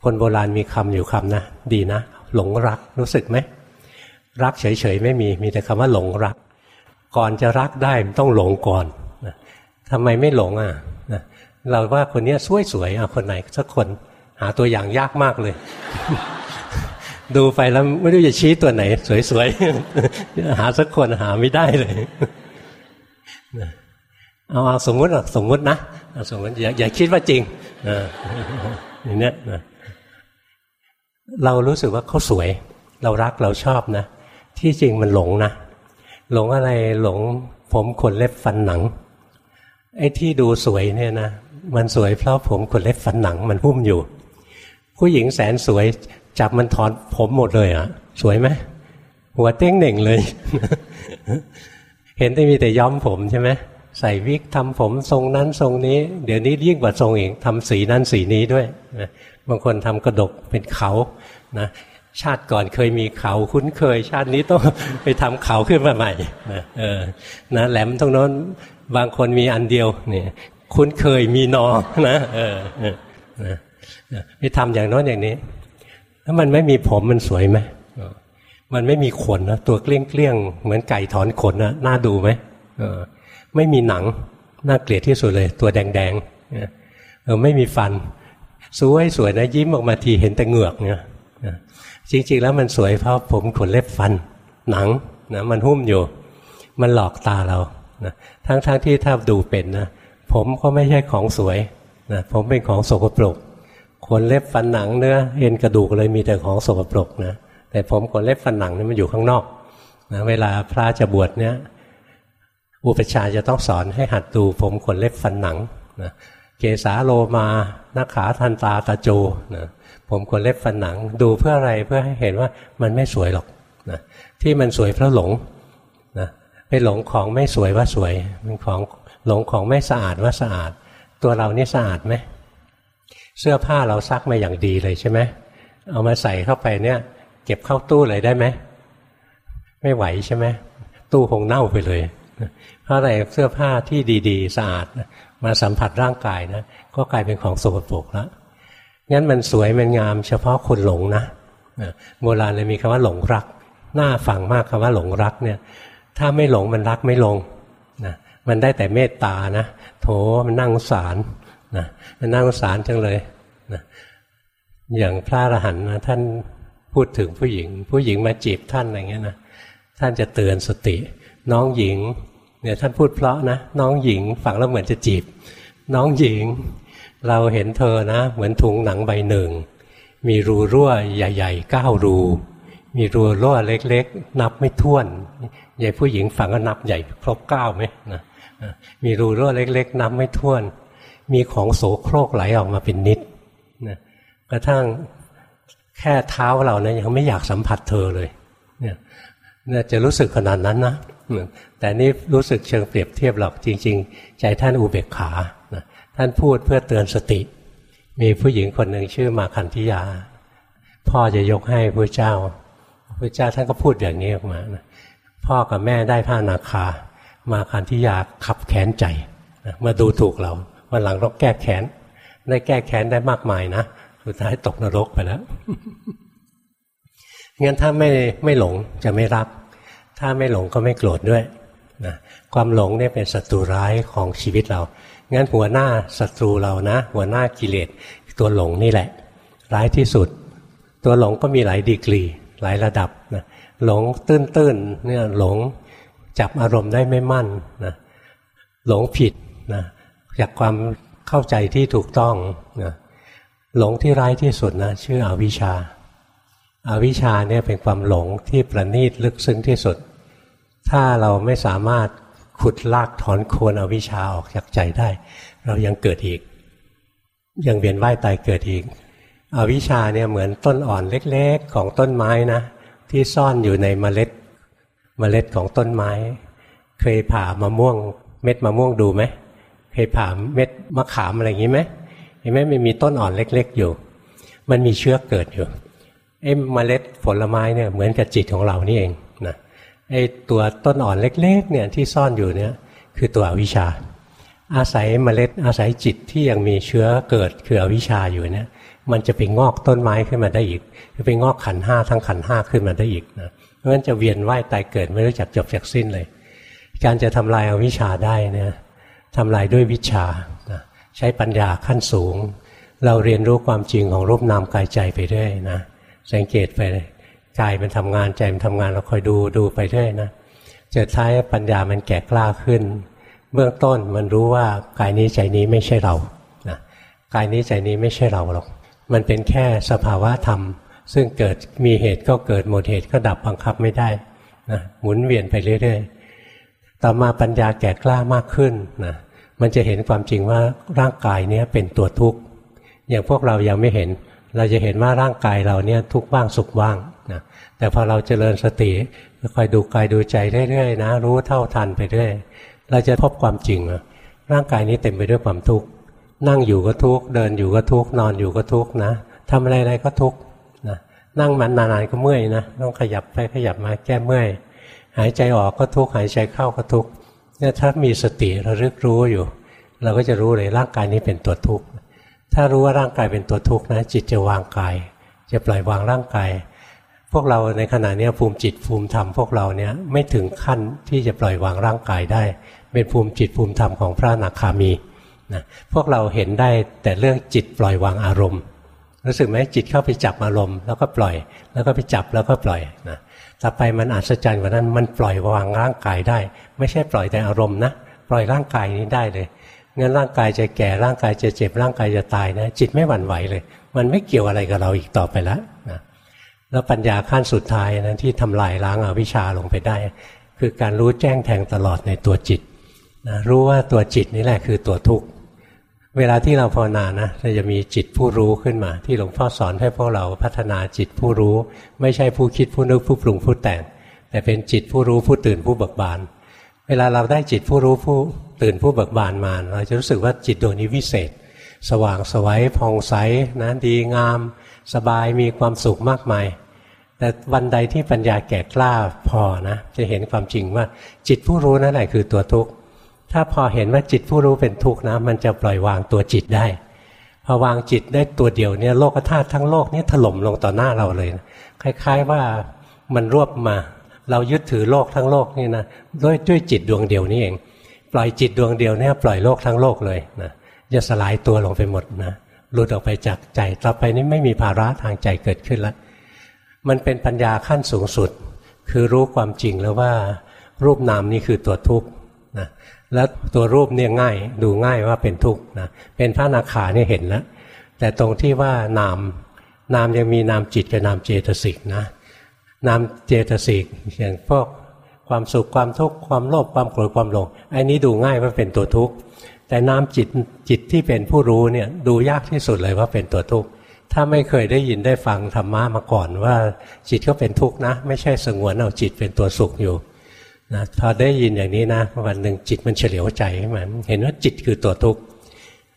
คนโบราณมีคำอยู่คำนะดีนะ หลงรักรู้สึกไหมรักเฉยๆไม่มีมีแต่คำว่าหลงรัก ก่อนจะรักได้ต้องหลงก่อนนะทำไมไม่หลงอะนะเราว่าคนนี้สวยๆเอาคนไหนสักคน หาตัวอย่างยากมากเลย ดูไปแล้วไม่รู้จะชี้ตัวไหน สวยๆ หาสักคนหาไม่ได้เลยเอาเอาสมมติสมมตินะสมมติอย่าอย่าคิดว่าจริงอย่างนี้นะเรารู้สึกว่าเขาสวย เรารักเราชอบนะที่จริงมันหลงนะหลงอะไรหลงผมขนเล็บฟันหนังไอ้ที่ดูสวยเนี่ยนะมันสวยเพราะผมขนเล็บฟันหนังมันหุ้มอยู่ ผู้หญิงแสนสวย จับมันถอนผมหมดเลยอะ่ะ สวยไหมหัวเต้งเหน่งเลย เห็นแต่มีแต่ย้อมผมใช่ไหมใส่วิกทำผมทรงนั้นทรงนี้ เดี๋ยวนี้ยิ่งกว่าทรงอีกทำสีนั้นสีนี้ด้วยนะบางคนทำกระดกเป็นเขานะชาติก่อนเคยมีเขาคุ้นเคย ชาตินี้ต้องไปทำเขาขึ้นมาใหม่นะเออนะแหลมตรงนั้นบางคนมีอันเดียวเนี่ยคุ้นเคยมีนอนะเออนะ ไปทำอย่างน้อนอย่างนี้ ถ้ามันไม่มีผมมันสวยไหมมันไม่มีขนนะตัวเกลี้ยงเกลี้ยงเหมือนไก่ถอนขนนะน่าดูไหมไม่มีหนังน่าเกลียดที่สุดเลย ตัวแดงๆเออไม่มีฟัน สวยสวยนะยิ้มออกมาทีเห็นแต่เหงือกเนี่ยจริงๆแล้วมันสวยเพราะผมขนเล็บฟัน หนังนะมันหุ้มอยู่ มันหลอกตาเรานะทั้งๆทที่ถ้าดูเป็นนะผมก็ไม่ใช่ของสวยนะผมเป็นของโสกปรก ขนเล็บฟันหนังเนื้อเอ็นกระดูกเลยมีแต่ของสกปรกนะแต่ผมขนเล็บฟันหนังนี่มันอยู่ข้างนอกนะเวลาพระจะบวชเนี่ยอุปชาจะต้องสอนให้หัดดูผมขนเล็บฟันหนังนะเกสาโลมานักขาทันตาตาโจนะผมขนเล็บฟันหนัง ดูเพื่ออะไรเพื่อให้เห็นว่ามันไม่สวยหรอกนะที่มันสวยเพราะหลงนะไปหลงของไม่สวยว่าสวยเป็นของหลงของไม่สะอาดว่าสะอาด ตัวเรานี่สะอาดไหม เสื้อผ้าเราซักมาอย่างดีเลยใช่ไหมเอามาใส่เข้าไปเนี่ย เก็บเข้าตู้เลยได้ไหมไม่ไหวใช่ไหมตู้คงเน่าไปเลย เพราะอะไรเสื้อผ้าที่ดีๆ สะอาด มาสัมผัสร่างกายนะก็กลายเป็นของสกปรกแล้วงั้นมันสวยมันงามเฉพาะคนหลงนะโบราณเลยมีคำว่าหลงรักหน้าฟังมากคำว่าหลงรักเนี่ย ถ้าไม่หลงมันรักไม่ลงนะมันได้แต่เมตตานะโถมันนั่งสาร นะมันนั่งสารจังเลยนะอย่างพระอรหันต์นะท่านพูดถึงผู้หญิง ผู้หญิงมาจีบท่านอะไรเงี้ยนะท่านจะเตือนสติ น้องหญิงเนี่ยท่านพูดเพราะนะน้องหญิงฟังแล้วเหมือนจะจีบ น้องหญิง เราเห็นเธอนะ เหมือนถุงหนังใบหนึ่ง มีรูรั่วใหญ่ๆเก้ารูมีรูรั่วเล็กๆ นับไม่ถ้วนใหญ่ผู้หญิงฝังก็นับใหญ่ครบเก้าไหมนะมีรูรั่วเล็ก ๆ นับไม่ถ้วน มีของโสโครกไหลออกมาเป็นนิดนะกระทั่งแค่เท้าเรานะยังไม่อยากสัมผัสเธอเลยเนี่ยจะรู้สึกขนาดนั้นนะแต่นี่รู้สึกเชิงเปรียบเทียบหรอกจริง ๆ ใจท่านอุเบกขาท่านพูดเพื่อเตือนสติ มีผู้หญิงคนหนึ่งชื่อมาคันธิยา พ่อจะยกให้พระเจ้าพระเจ้าท่านก็พูดอย่างนี้ออกมาพ่อกับแม่ได้ผ้านาคา มาคันธิยาขับแค้นใจมาดูถูกเรา วันหลังเราแก้แค้นได้แก้แค้นได้มากมายนะสุดท้ายตกนรกไปแล้วงั้นถ้าไม่ไม่หลงจะไม่รับ ถ้าไม่หลงก็ไม่โกรธด้วยนะความหลงเนี่ยเป็นศัตรูร้ายของชีวิตเรา งั้นหัวหน้าศัตรูเรานะ หัวหน้ากิเลสตัวหลงนี่แหละ ร้ายที่สุด ตัวหลงก็มีหลายดีกรี หลายระดับนะหลงตื้นๆเนี่ยหลงจับอารมณ์ได้ไม่มั่นนะหลงผิดนะ จากความเข้าใจที่ถูกต้องนะหลงที่ร้ายที่สุดนะชื่ออวิชชาอาวิชชาเนี่ยเป็นความหลงที่ประณีตลึกซึ้งที่สุด ถ้าเราไม่สามารถขุดลากถอนโคนอวิชชาออกจากใจได้ เรายังเกิดอีก ยังเวียนว่ายตายเกิดอีก อวิชชาเนี่ยเหมือนต้นอ่อนเล็กๆของต้นไม้นะที่ซ่อนอยู่ในเมล็ด เมล็ดของต้นไม้ เคยผ่ามะม่วง เม็ดมะม่วงดูไหม เคยผ่าเม็ดมะขามอะไรอย่างนี้ไหมเห็นไหมมันมีต้นอ่อนเล็ก ๆ อยู่ มันมีเชื้อเกิดอยู่ไอ้เมล็ดผลไม้เนี่ยเหมือนกับจิตของเรานี่เองนะไอ้ตัวต้นอ่อนเล็กๆเนี่ยที่ซ่อนอยู่เนี่ยคือตัวอวิชชา อาศัยเมล็ดอาศัยจิตที่ยังมีเชื้อเกิดคืออวิชชาอยู่เนี่ยมันจะไปงอกต้นไม้ขึ้นมาได้อีกจะไปงอกขันห้าทั้งขันห้าขึ้นมาได้อีกนะเพราะฉะนั้นจะเวียนว่ายตายเกิดไม่รู้จักจบจากสิ้นเลย การจะทำลายอวิชชาได้เนี่ย ทำลายด้วยวิชานะใช้ปัญญาขั้นสูง เราเรียนรู้ความจริงของรูปนามกายใจไปเรื่อยนะสังเกตไปกายมันทำงานใจมันทำงานเราคอยดูดูไปเรื่อยนะจะท้ายปัญญามันแก่กล้าขึ้น เบื้องต้นมันรู้ว่ากายนี้ใจนี้ไม่ใช่เรานะกายนี้ใจนี้ไม่ใช่เราหรอก มันเป็นแค่สภาวะธรรม ซึ่งเกิดมีเหตุก็เกิดหมดเหตุก็ดับบังคับไม่ได้นะหมุนเวียนไปเรื่อยๆ ต่อมาปัญญาแก่กล้ามากขึ้นนะมันจะเห็นความจริงว่าร่างกายเนี้ยเป็นตัวทุกข์อย่างพวกเรายังไม่เห็น เราจะเห็นว่าร่างกายเราเนี่ยทุกข์บ้างสุขบ้างนะแต่พอเราเจริญสติคอยดูกายดูใจเรื่อยๆนะ รู้เท่าทันไปเรื่อยเราจะพบความจริงนะร่างกายนี้เต็มไปด้วยความทุกข์นั่งอยู่ก็ทุกข์เดินอยู่ก็ทุกข์นอนอยู่ก็ทุกข์นะทำอะไรๆก็ทุกข์นะนั่งมันนานๆก็เมื่อยนะต้องขยับไปขยับมาแก้เมื่อย หายใจออกก็ทุกข์หายใจเข้าก็ทุกข์เนี่ยถ้ามีสติระลึกรู้อยู่ เราก็จะรู้เลยร่างกายนี้เป็นตัวทุกข์ถ้ารู้ว่าร่างกายเป็นตัวทุกข์นะ จิตจะวางกาย จะปล่อยวางร่างกาย พวกเราในขณะนี้ภูมิจิตภูมิธรรมพวกเราเนี่ยไม่ถึงขั้นที่จะปล่อยวางร่างกายได้ เป็นภูมิจิตภูมิธรรมของพระนาคามีนะพวกเราเห็นได้แต่เรื่องจิตปล่อยวางอารมณ์ รู้สึกไหมจิตเข้าไปจับอารมณ์แล้วก็ปล่อย แล้วก็ไปจับแล้วก็ปล่อยนะ ต่อไปมันอัศจรรย์กว่านั้น มันปล่อยวางร่างกายได้ ไม่ใช่ปล่อยแต่อารมณ์นะปล่อยร่างกายนี้ได้เลยงั้นร่างกายจะแก่ร่างกายจะเจ็บร่างกายจะตายนะจิตไม่หวั่นไหวเลย มันไม่เกี่ยวอะไรกับเราอีกต่อไปแล้วนะแล้วปัญญาขั้นสุดท้ายนะที่ทำลายล้างอาวิชชาลงไปได้ คือการรู้แจ้งแทงตลอดในตัวจิตนะรู้ว่าตัวจิตนี่แหละคือตัวทุกข์ เวลาที่เราภาวนานะเราจะมีจิตผู้รู้ขึ้นมา ที่หลวงพ่อสอนให้พวกเราพัฒนาจิตผู้รู้ ไม่ใช่ผู้คิดผู้นึกผู้ปรุงผู้แต่ง แต่เป็นจิตผู้รู้ผู้ตื่นผู้เบิกบาน เวลาเราได้จิตผู้รู้ผู้ตื่นผู้เบิกบานมา เราจะรู้สึกว่าจิตดวงนี้วิเศษ สว่างสวัยผ่องใสนะดีงาม สบายมีความสุขมากมาย แต่วันใดที่ปัญญาแก่กล้าพอนะจะเห็นความจริงว่าจิตผู้รู้นั่นแหละคือตัวทุกข์ ถ้าพอเห็นว่าจิตผู้รู้เป็นทุกข์นะ มันจะปล่อยวางตัวจิตได้ พอวางจิตได้ตัวเดียวเนี่ยโลกธาตุทั้งโลกนี่ถล่มลงต่อหน้าเราเลยนะคล้าย ๆว่ามันรวบมา เรายึดถือโลกทั้งโลกนี่นะด้วยด้วยจิตดวงเดียวนี่เอง ปล่อยจิตดวงเดียวเนี่ยปล่อยโลกทั้งโลกเลยนะจะสลายตัวลงไปหมดนะหลุดออกไปจากใจต่อไปนี้ไม่มีภาระทางใจเกิดขึ้นแล้วมันเป็นปัญญาขั้นสูงสุด คือรู้ความจริงแล้วว่า รูปนามนี่คือตัวทุกข์นะ แล้วตัวรูปเนี่ยง่ายดูง่ายว่าเป็นทุกข์นะเป็นพระนาคาเนี่ยเห็นแล้วแต่ตรงที่ว่านามนามยังมีนามจิตกับนามเจตสิกนะนามเจตสิกอย่างพวกความสุขความทุกข์ความโลภความโกรธความหลงไอ้นี้ดูง่ายว่าเป็นตัวทุกข์แต่นามจิตจิตที่เป็นผู้รู้เนี่ยดูยากที่สุดเลยว่าเป็นตัวทุกข์ถ้าไม่เคยได้ยินได้ฟังธรรมะมาก่อนว่าจิตก็เป็นทุกข์นะ ไม่ใช่สงวนเอาจิตเป็นตัวสุขอยู่ นะพอได้ยินอย่างนี้นะวันหนึ่งจิตมันเฉลียวใจขึ้นมาเห็นว่าจิตคือตัวทุกข์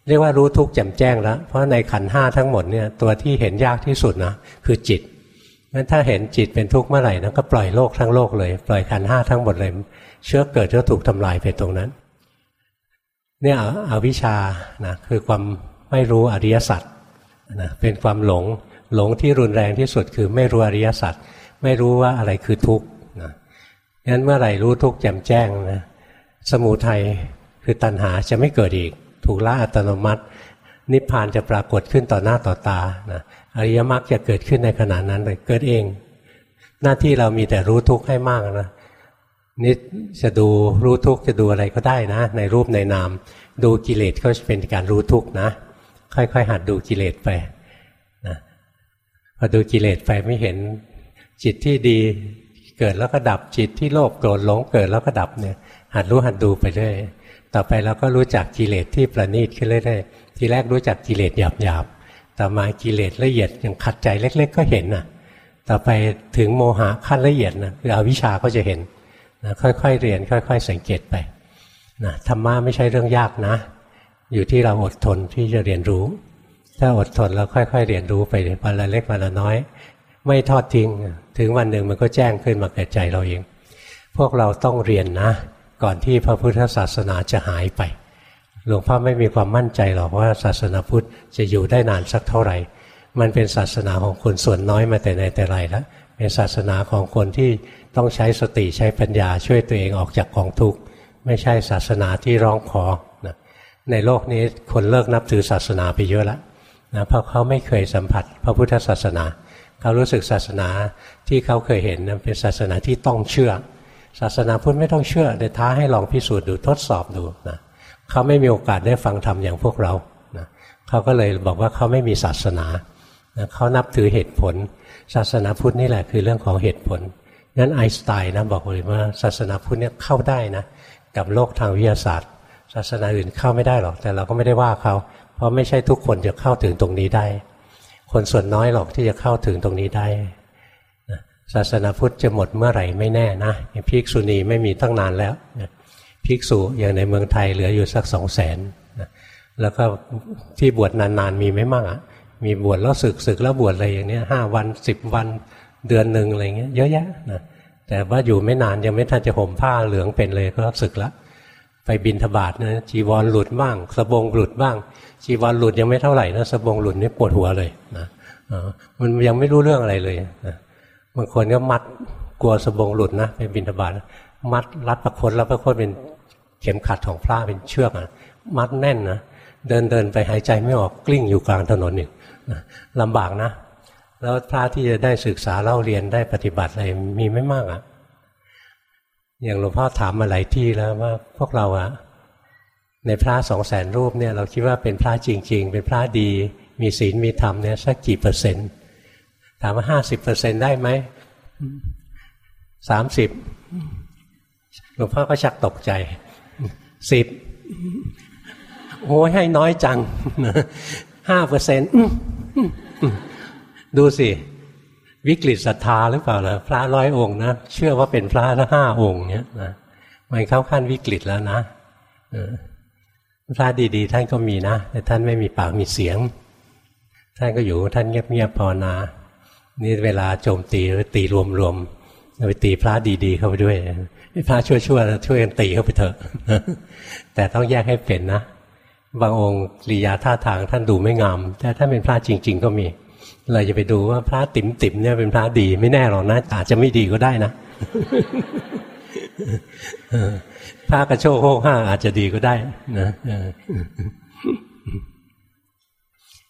เรียกว่ารู้ทุกข์แจ่มแจ้งแล้ว เพราะในขันห้าทั้งหมดเนี่ยตัวที่เห็นยากที่สุดนะคือจิตงั้นถ้าเห็นจิตเป็นทุกข์เมื่อไหร่นะก็ปล่อยโลกทั้งโลกเลย ปล่อยขันห้าทั้งหมดเลย เชื้อเกิดก็ถูกทำลายไปตรงนั้น เนี่ยอวิชชานะคือความไม่รู้อริยสัจนะเป็นความหลงหลงที่รุนแรงที่สุดคือไม่รู้อริยสัจไม่รู้ว่าอะไรคือทุกข์ งั้นเมื่อไหร่รู้ทุกข์แจ่มแจ้งนะสมุทัยคือตัณหาจะไม่เกิดอีก ถูกละอัตโนมัติ นิพพานจะปรากฏขึ้นต่อหน้าต่อตานะอริยมรรคจะเกิดขึ้นในขณะนั้นเลยเกิดเอง หน้าที่เรามีแต่รู้ทุกข์ให้มากนะนี่จะดูรู้ทุกข์จะดูอะไรก็ได้นะ ในรูปในนาม ดูกิเลสก็เป็นการรู้ทุกข์นะ ค่อยๆ หัดดูกิเลสไปนะพอดูกิเลสไปไม่เห็นจิตที่ดี เกิดแล้วก็ดับจิตที่โลภโกรธหลงเกิดแล้วก็ดับเนี่ยหัดรู้หัดดูไปเรื่อยต่อไปเราก็รู้จักกิเลสที่ประณีตขึ้นเรื่อยๆทีแรกรู้จักกิเลสหยาบๆต่อมากิเลสละเอียดอย่างขัดใจเล็ก ๆ ก็เห็นนะต่อไปถึงโมหะขั้นละเอียดนะคืออวิชาก็จะเห็นนะค่อยๆเรียนค่อย ๆ สังเกตไปนะธรรมะไม่ใช่เรื่องยากนะ อยู่ที่เราอดทนที่จะเรียนรู้ ถ้าอดทนแล้วค่อย ๆ เรียนรู้ไปวันละเล็กวันละน้อย ไม่ทอดทิ้ง ถึงวันหนึ่งมันก็แจ้งขึ้นมาแก่ใจเราเอง พวกเราต้องเรียนนะ ก่อนที่พระพุทธศาสนาจะหายไป หลวงพ่อไม่มีความมั่นใจหรอกว่าศาสนาพุทธจะอยู่ได้นานสักเท่าไหร่ มันเป็นศาสนาของคนส่วนน้อยมาแต่ในแต่ไรแล้วเป็นศาสนาของคนที่ต้องใช้สติใช้ปัญญาช่วยตัวเองออกจากกองทุกข์ไม่ใช่ศาสนาที่ร้องขอนะในโลกนี้คนเลิกนับถือศาสนาไปเยอะแล้วนะเพราะเขาไม่เคยสัมผัสพระพุทธศาสนา เขารู้สึกศาสนาที่เขาเคยเห็นเป็นศาสนาที่ต้องเชื่อ ศาสนาพุทธไม่ต้องเชื่อแต่ท้าให้ลองพิสูจน์ดูทดสอบดูนะเขาไม่มีโอกาสได้ฟังธรรมอย่างพวกเรานะเขาก็เลยบอกว่าเขาไม่มีศาสนานะเขานับถือเหตุผล ศาสนาพุทธนี่แหละคือเรื่องของเหตุผลนั้นไอน์สไตน์นะบอกเลยว่าศาสนาพุทธเนี่ยเข้าได้นะกับโลกทางวิทยาศาสตร์ ศาสนาอื่นเข้าไม่ได้หรอกแต่เราก็ไม่ได้ว่าเขา เพราะไม่ใช่ทุกคนจะเข้าถึงตรงนี้ได้ คนส่วนน้อยหรอกที่จะเข้าถึงตรงนี้ได้ศาสนาพุทธจะหมดเมื่อไหร่ไม่แน่นะภิกษุณีไม่มีตั้งนานแล้วภิกษุอย่างในเมืองไทยเหลืออยู่สักสองแสนแล้วก็ที่บวชนานๆมีไม่มากอะมีบวชแล้วศึกศึกแล้วบวชอะไรอย่างเนี้ยห้าวันสิบวันเดือนหนึ่งอะไรเงี้ยเยอะแยะนะแต่ว่าอยู่ไม่นานยังไม่ทันจะห่มผ้าเหลืองเป็นเลยก็ศึกละ ไปบินทบาทนะจีวรหลุดบ้างสบงหลุดบ้าง จีวรหลุดยังไม่เท่าไหร่นะสบงหลุดนี่ปวดหัวเลยนะมันยังไม่รู้เรื่องอะไรเลยนะบางคนก็มัดกลัวสบงหลุดนะไปบินทบาทมัดรัดประคนแล้วประคนเป็นเข็มขัดของพระเป็นเชือกอะมัดแน่นนะเดินเดินไปหายใจไม่ออกกลิ้งอยู่กลางถนนอีกลำบากนะ แล้วพระที่จะได้ศึกษาเล่าเรียนได้ปฏิบัติอะไรมีไม่มากอะ อย่างหลวงพ่อถามมาหลายที่แล้วว่าพวกเราอะในพระสองแสนรูปเนี่ยเราคิดว่าเป็นพระจริง ๆ เป็นพระดีมีศีลมีธรรมเนี่ยสักกี่เปอร์เซ็นต์ถามว่าห้าสิบเปอร์เซ็นได้ไหมสามสิบหลวงพ่อก็ชักตกใจสิบโอ้ยให้น้อยจังห้าเปอร์เซ็นดูสิ วิกฤตศรัทธาหรือเปล่านะพระร้อยองค์นะเชื่อว่าเป็นพระละห้าองค์เนี้ยนะมันเข้าขั้นวิกฤตแล้วนะพระดีๆ ท่านก็มีนะ แต่ท่านไม่มีปากมีเสียง ท่านก็อยู่ท่านเงียบๆภาวนา นี่เวลาโจมตีหรือตีรวมๆไปตีพระดีๆเข้าไปด้วยพระชั่วๆช่วยกันตีเข้าไปเถอะแต่ต้องแยกให้เป็นนะบางองค์กิริยาท่าทางท่านดูไม่งามแต่ถ้านเป็นพระจริง ๆ ก็มี เราจะไปดูว่าพระติ๋มติ๋มเนี่ยเป็นพระดีไม่แน่หรอกนะอาจจะไม่ดีก็ได้นะพระกระโชกโคกห้าอาจจะดีก็ได้นะ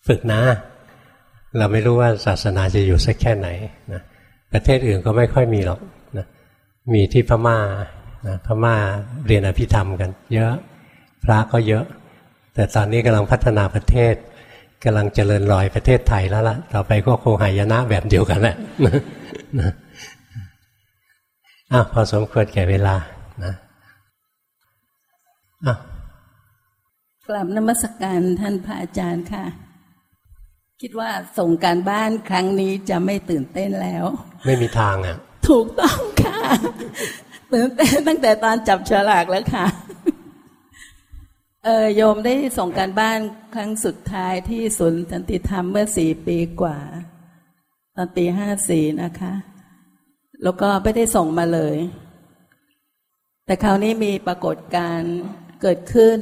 ฝึกนะ เราไม่รู้ว่าศาสนาจะอยู่สักแค่ไหนนะประเทศอื่นก็ไม่ค่อยมีหรอกนะมีที่พม่านะพม่าเรียนอภิธรรมกัน เยอะ พระก็เยอะ แต่ตอนนี้กำลังพัฒนาประเทศ กำลังเจริญรอยประเทศไทยแล้วล่ะ ต่อไปก็คงหายนะแบบเดียวกันแหละอะพอสมควรแก่เวลานะอะกลับนมัสกการท่านพระอาจารย์ค่ะ คิดว่าส่งการบ้านครั้งนี้จะไม่ตื่นเต้นแล้ว ไม่มีทางอะ ถูกต้องค่ะ ตื่นเต้นตั้งแต่ตอนจับฉลากแล้วค่ะ เออโยมได้ส่งการบ้านครั้งสุดท้ายที่ศูนย์สันติธรรมเมื่อสี่ปีกว่า ตอนปีห้าสี่นะคะ แล้วก็ไม่ได้ส่งมาเลย แต่คราวนี้มีปรากฏการเกิดขึ้น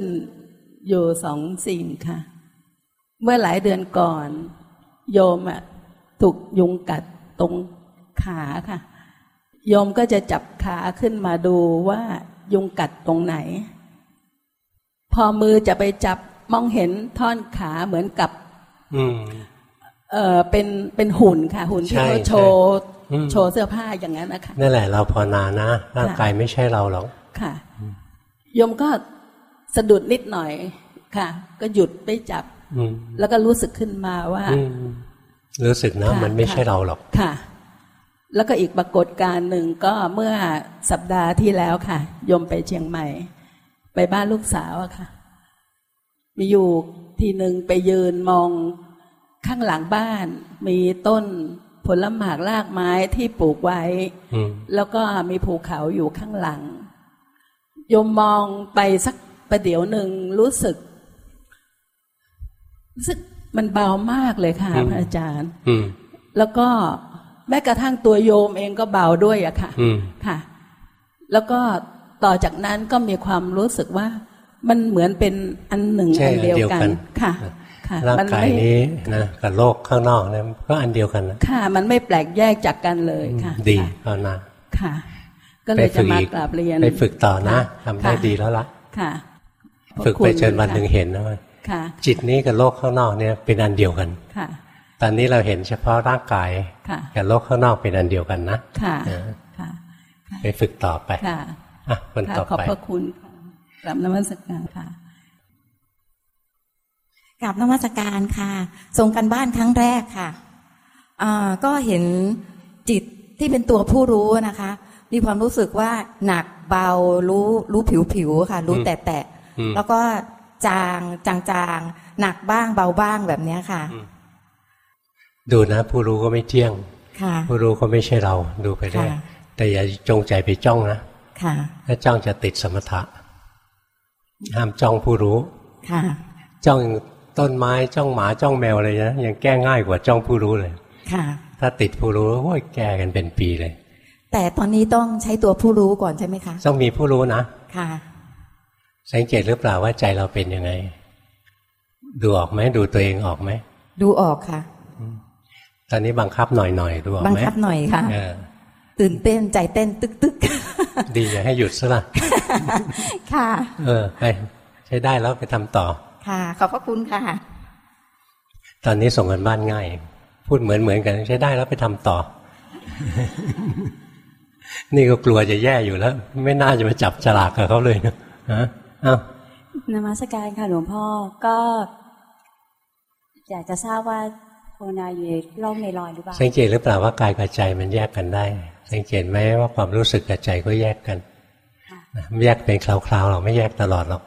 อยู่สองสิ่งค่ะ เมื่อหลายเดือนก่อน โยมอะถูกยุงกัดตรงขาค่ะ โยมก็จะจับขาขึ้นมาดูว่ายุงกัดตรงไหน พอมือจะไปจับมองเห็นท่อนขาเหมือนกับอืมเออเป็นเป็นหุ่นค่ะ หุ่นที่เขาโชว์โชว์เสื้อผ้าอย่างนั้นนะคะนั่นแหละเราพอนานะร่างกายไม่ใช่เราหรอกค่ะโยมก็สะดุดนิดหน่อยค่ะ ก็หยุดไปจับแล้วก็รู้สึกขึ้นมาว่ารู้สึกนะมันไม่ใช่เราหรอกค่ะ แล้วก็อีกปรากฏการหนึ่งก็เมื่อสัปดาห์ที่แล้วค่ะโยมไปเชียงใหม่ ไปบ้านลูกสาวอะค่ะ มีอยู่ทีหนึ่งไปยืนมองข้างหลังบ้าน มีต้นผลหมากรากไม้ที่ปลูกไว้ แล้วก็มีภูเขาอยู่ข้างหลัง ยมมองไปสักประเดี๋ยวหนึ่งรู้สึก รู้สึกมันเบามากเลยค่ะพระอาจารย์แล้วก็แม้กระทั่งตัวโยมเองก็เบาด้วยอะค่ะ ค่ะ แล้วก็ ต่อจากนั้นก็มีความรู้สึกว่า มันเหมือนเป็นอันหนึ่งอันเดียวกันค่ะร่างกายนี้นะกับโลกข้างนอกเนี่ยก็อันเดียวกันนะค่ะ มันไม่แปลกแยกจากกันเลยค่ะ ดีภาวนาค่ะ ก็เลยจะมากราบเรียนไปฝึกต่อนะทำได้ดีแล้วล่ะค่ะ ฝึกไปจนวันหนึ่งเห็นนะว่าจิตนี้กับโลกข้างนอกเนี่ยเป็นอันเดียวกันค่ะ ตอนนี้เราเห็นเฉพาะร่างกายกับโลกข้างนอกเป็นอันเดียวกันนะค่ะไปฝึกต่อไปค่ะ คนต่อไปขอบพระคุณกลับนมัสการค่ะกับนมัสการค่ะ ส่งกันบ้านครั้งแรกค่ะก็เห็นจิตที่เป็นตัวผู้รู้นะคะ มีความรู้สึกว่าหนักเบารู้รู้ผิวผิวค่ะ รู้แต่แต่แล้วก็จางจางจางหนักบ้างเบาบ้างแบบนี้ค่ะ ดูนะ ผู้รู้ก็ไม่เที่ยงผู้รู้ก็ไม่ใช่เราดูไปได้แต่อย่าจงใจไปจ้องนะ ถ้าจ้องจะติดสมถะ ห้ามจ้องผู้รู้จ้องต้นไม้จ้องหมาจ้องแมวอะไรนะยังแก้ง่ายกว่าจ้องผู้รู้เลย ค่ะ ถ้าติดผู้รู้โอ้ยแก้กันเป็นปีเลย แต่ตอนนี้ต้องใช้ตัวผู้รู้ก่อนใช่ไหมคะต้องมีผู้รู้นะค่ะ สังเกตหรือเปล่าว่าใจเราเป็นยังไง ดูออกไหมดูตัวเองออกไหมดูออกค่ะ ตอนนี้บังคับหน่อยหน่อยดูออกไหมบังคับหน่อยค่ะตื่นเต้นใจเต้นตึกตึก ดีอย่าให้หยุดซะละค่ะ เออไปใช้ได้แล้วไปทำต่อ ค่ะ ขอบพระคุณค่ะ ตอนนี้ส่งกันบ้านง่าย พูดเหมือนเหมือนกัน ใช้ได้แล้วไปทำต่อ นี่ก็กลัวจะแย่อยู่แล้ว ไม่น่าจะมาจับฉลากกับเขาเลยนะฮะอ้าวนมัสการค่ะหลวงพ่อก็ อยากจะทราบว่าภาวนาอยู่ในโลกในลอยหรือเปล่าสังเกตหรือเปล่าว่ากายกับใจมันแยกกันได้ สังเกตไหมว่าความรู้สึกกับใจก็แยกกันไม่แยกเป็นคราวๆหรอกไม่แยกตลอดหรอก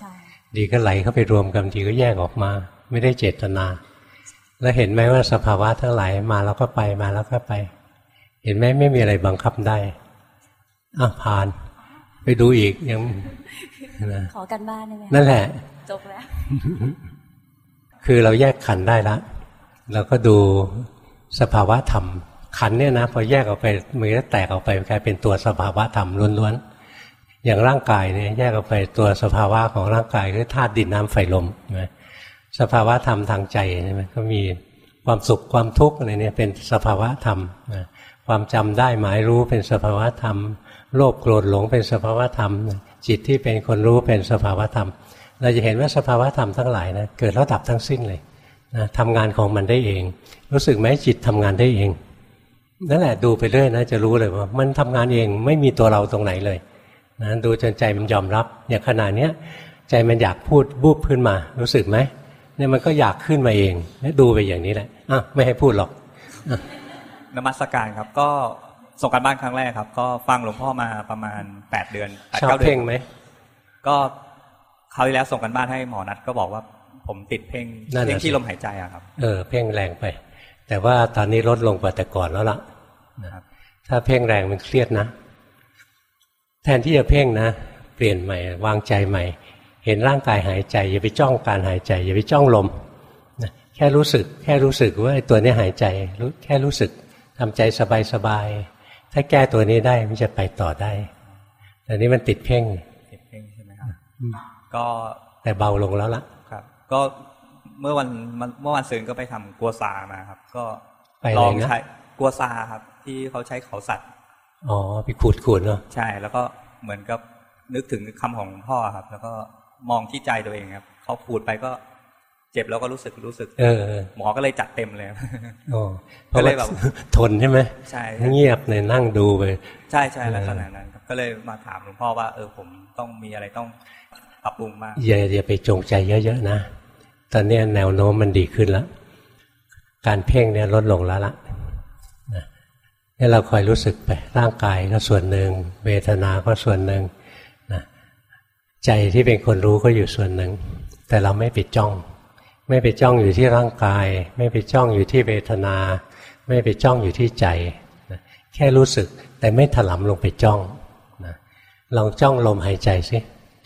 ใช่ดีก็ไหลเข้าไปรวมกันทีก็แยกออกมา ไม่ได้เจตนา แล้วเห็นไหมว่าสภาวะทั้งหลายมาแล้วก็ไปมาแล้วก็ไป เห็นไหมไม่มีอะไรบังคับได้อะผ่านไปดูอีกยังนะขอกันบ้านได้ไหมนั่นแหละจบแล้ว คือเราแยกขันได้แล้วเราก็ดูสภาวะธรรม ขันเนี่ยนะพอแยกออกไปมือก็แตกออกไปกลายเป็นตัวสภาวะธรรมล้วนๆอย่างร่างกายเนี่ยแยกออกไปตัวสภาวะของร่างกายคือธาตุดินน้ำไฟลมใช่ไหมสภาวะธรรมทางใจใช่ไหมก็มีความสุขความทุกข์อะไรเนี่ยเป็นสภาวะธรรมความจำได้หมายรู้เป็นสภาวะธรรม โลภโกรธหลงเป็นสภาวะธรรม จิตที่เป็นคนรู้เป็นสภาวะธรรม เราจะเห็นว่าสภาวะธรรมทั้งหลายนะเกิดแล้วดับทั้งสิ้นเลยนะทำงานของมันได้เอง รู้สึกไหมจิตทำงานได้เอง นั่นแหละดูไปเรื่อยนะจะรู้เลยว่า มันทำงานเองไม่มีตัวเราตรงไหนเลยนะดูจนใจมันยอมรับ อย่างขนาดนี้ใจมันอยากพูดบูบขึ้นมา รู้สึกไหมเนี่ยมันก็อยากขึ้นมาเองดูไปอย่างนี้แหละอะไม่ให้พูดหรอกนมัสการครับ ก็ส่งการบ้านครั้งแรกครับ ก็ฟังหลวงพ่อมาประมาณแปดเดือนแปดเก้าเดือนเพ่งไหมก็คราวที่แล้วส่งกันบ้านให้หมอนัดก็บอกว่าผมติดเพ่งเพ่งที่ลมหายใจอะครับ เออ เพ่งแรงไป แต่ว่าตอนนี้ลดลงกว่าแต่ก่อนแล้วล่ะถ้าเพ่งแรงมันเครียดนะ แทนที่จะเพ่งนะ เปลี่ยนใหม่ วางใจใหม่ เห็นร่างกายหายใจ อย่าไปจ้องการหายใจ อย่าไปจ้องลมแค่รู้สึก แค่รู้สึกว่าตัวนี้หายใจแค่รู้สึกทำใจสบายๆถ้าแก้ตัวนี้ได้มันจะไปต่อได้แต่นี้มันติดเพ่งติดเพ่งใช่ไหมครับก็แต่เบาลงแล้วล่ะก็ เมื่อวันเมื่อวันซืนก็ไปทำกัวซามาครับ ก็ลองใช้กัวซาครับ ที่เขาใช้เขาสัตว์อ๋อไปขูดขูดเนาะใช่ แล้วก็เหมือนกับนึกถึงคำของพ่อครับ แล้วก็มองที่ใจตัวเองครับเขาขูดไปก็เจ็บแล้วก็รู้สึกรู้สึก เออ หมอก็เลยจัดเต็มเลยอ๋อก็เลยแบบทนใช่ไหมใช่เงียบเลยนั่งดูไปใช่ใช่แล้วขนาดนั้นก็เลยมาถามหลวงพ่อว่า เออผมต้องมีอะไรต้องปรับปรุงมากอย่าอย่าไปจงใจเยอะๆนะ ตอนนี้แนวโน้มมันดีขึ้นแล้ว การเพ่งเนี่ยลดลงแล้วละนี่เราคอยรู้สึกไปร่างกายก็ส่วนหนึ่ง เวทนาก็ส่วนหนึ่งนะใจที่เป็นคนรู้ก็อยู่ส่วนหนึ่ง แต่เราไม่ไปจ้อง ไม่ไปจ้องอยู่ที่ร่างกาย ไม่ไปจ้องอยู่ที่เวทนา ไม่ไปจ้องอยู่ที่ใจนะแค่รู้สึกแต่ไม่ถลำลงไปจ้องนะลองจ้องลมหายใจสิ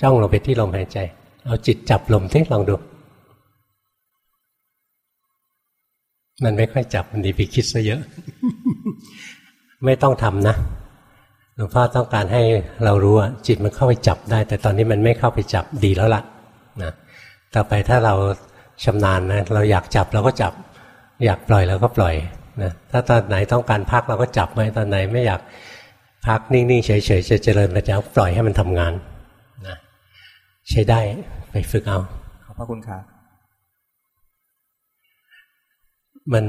จ้องลงไปที่ลมหายใจ เอาจิตจับลมที่ลองดู มันไม่ค่อยจับมันดีไปคิดซะเยอะ ไม่ต้องทำนะหลวงพ่อต้องการให้เรารู้ว่าจิตมันเข้าไปจับได้ แต่ตอนนี้มันไม่เข้าไปจับดีแล้วล่ะนะต่อไปถ้าเราชำนาญนะเราอยากจับเราก็จับ อยากปล่อยเราก็ปล่อยนะถ้าตอนไหนต้องการพักเราก็จับไว้ตอนไหนไม่อยากพักนิ่งๆเฉยๆจะเจริญปัญญาปล่อยให้มันทำงานนะใช้ได้ไปฝึกเอาขอบพระคุณครับ มัน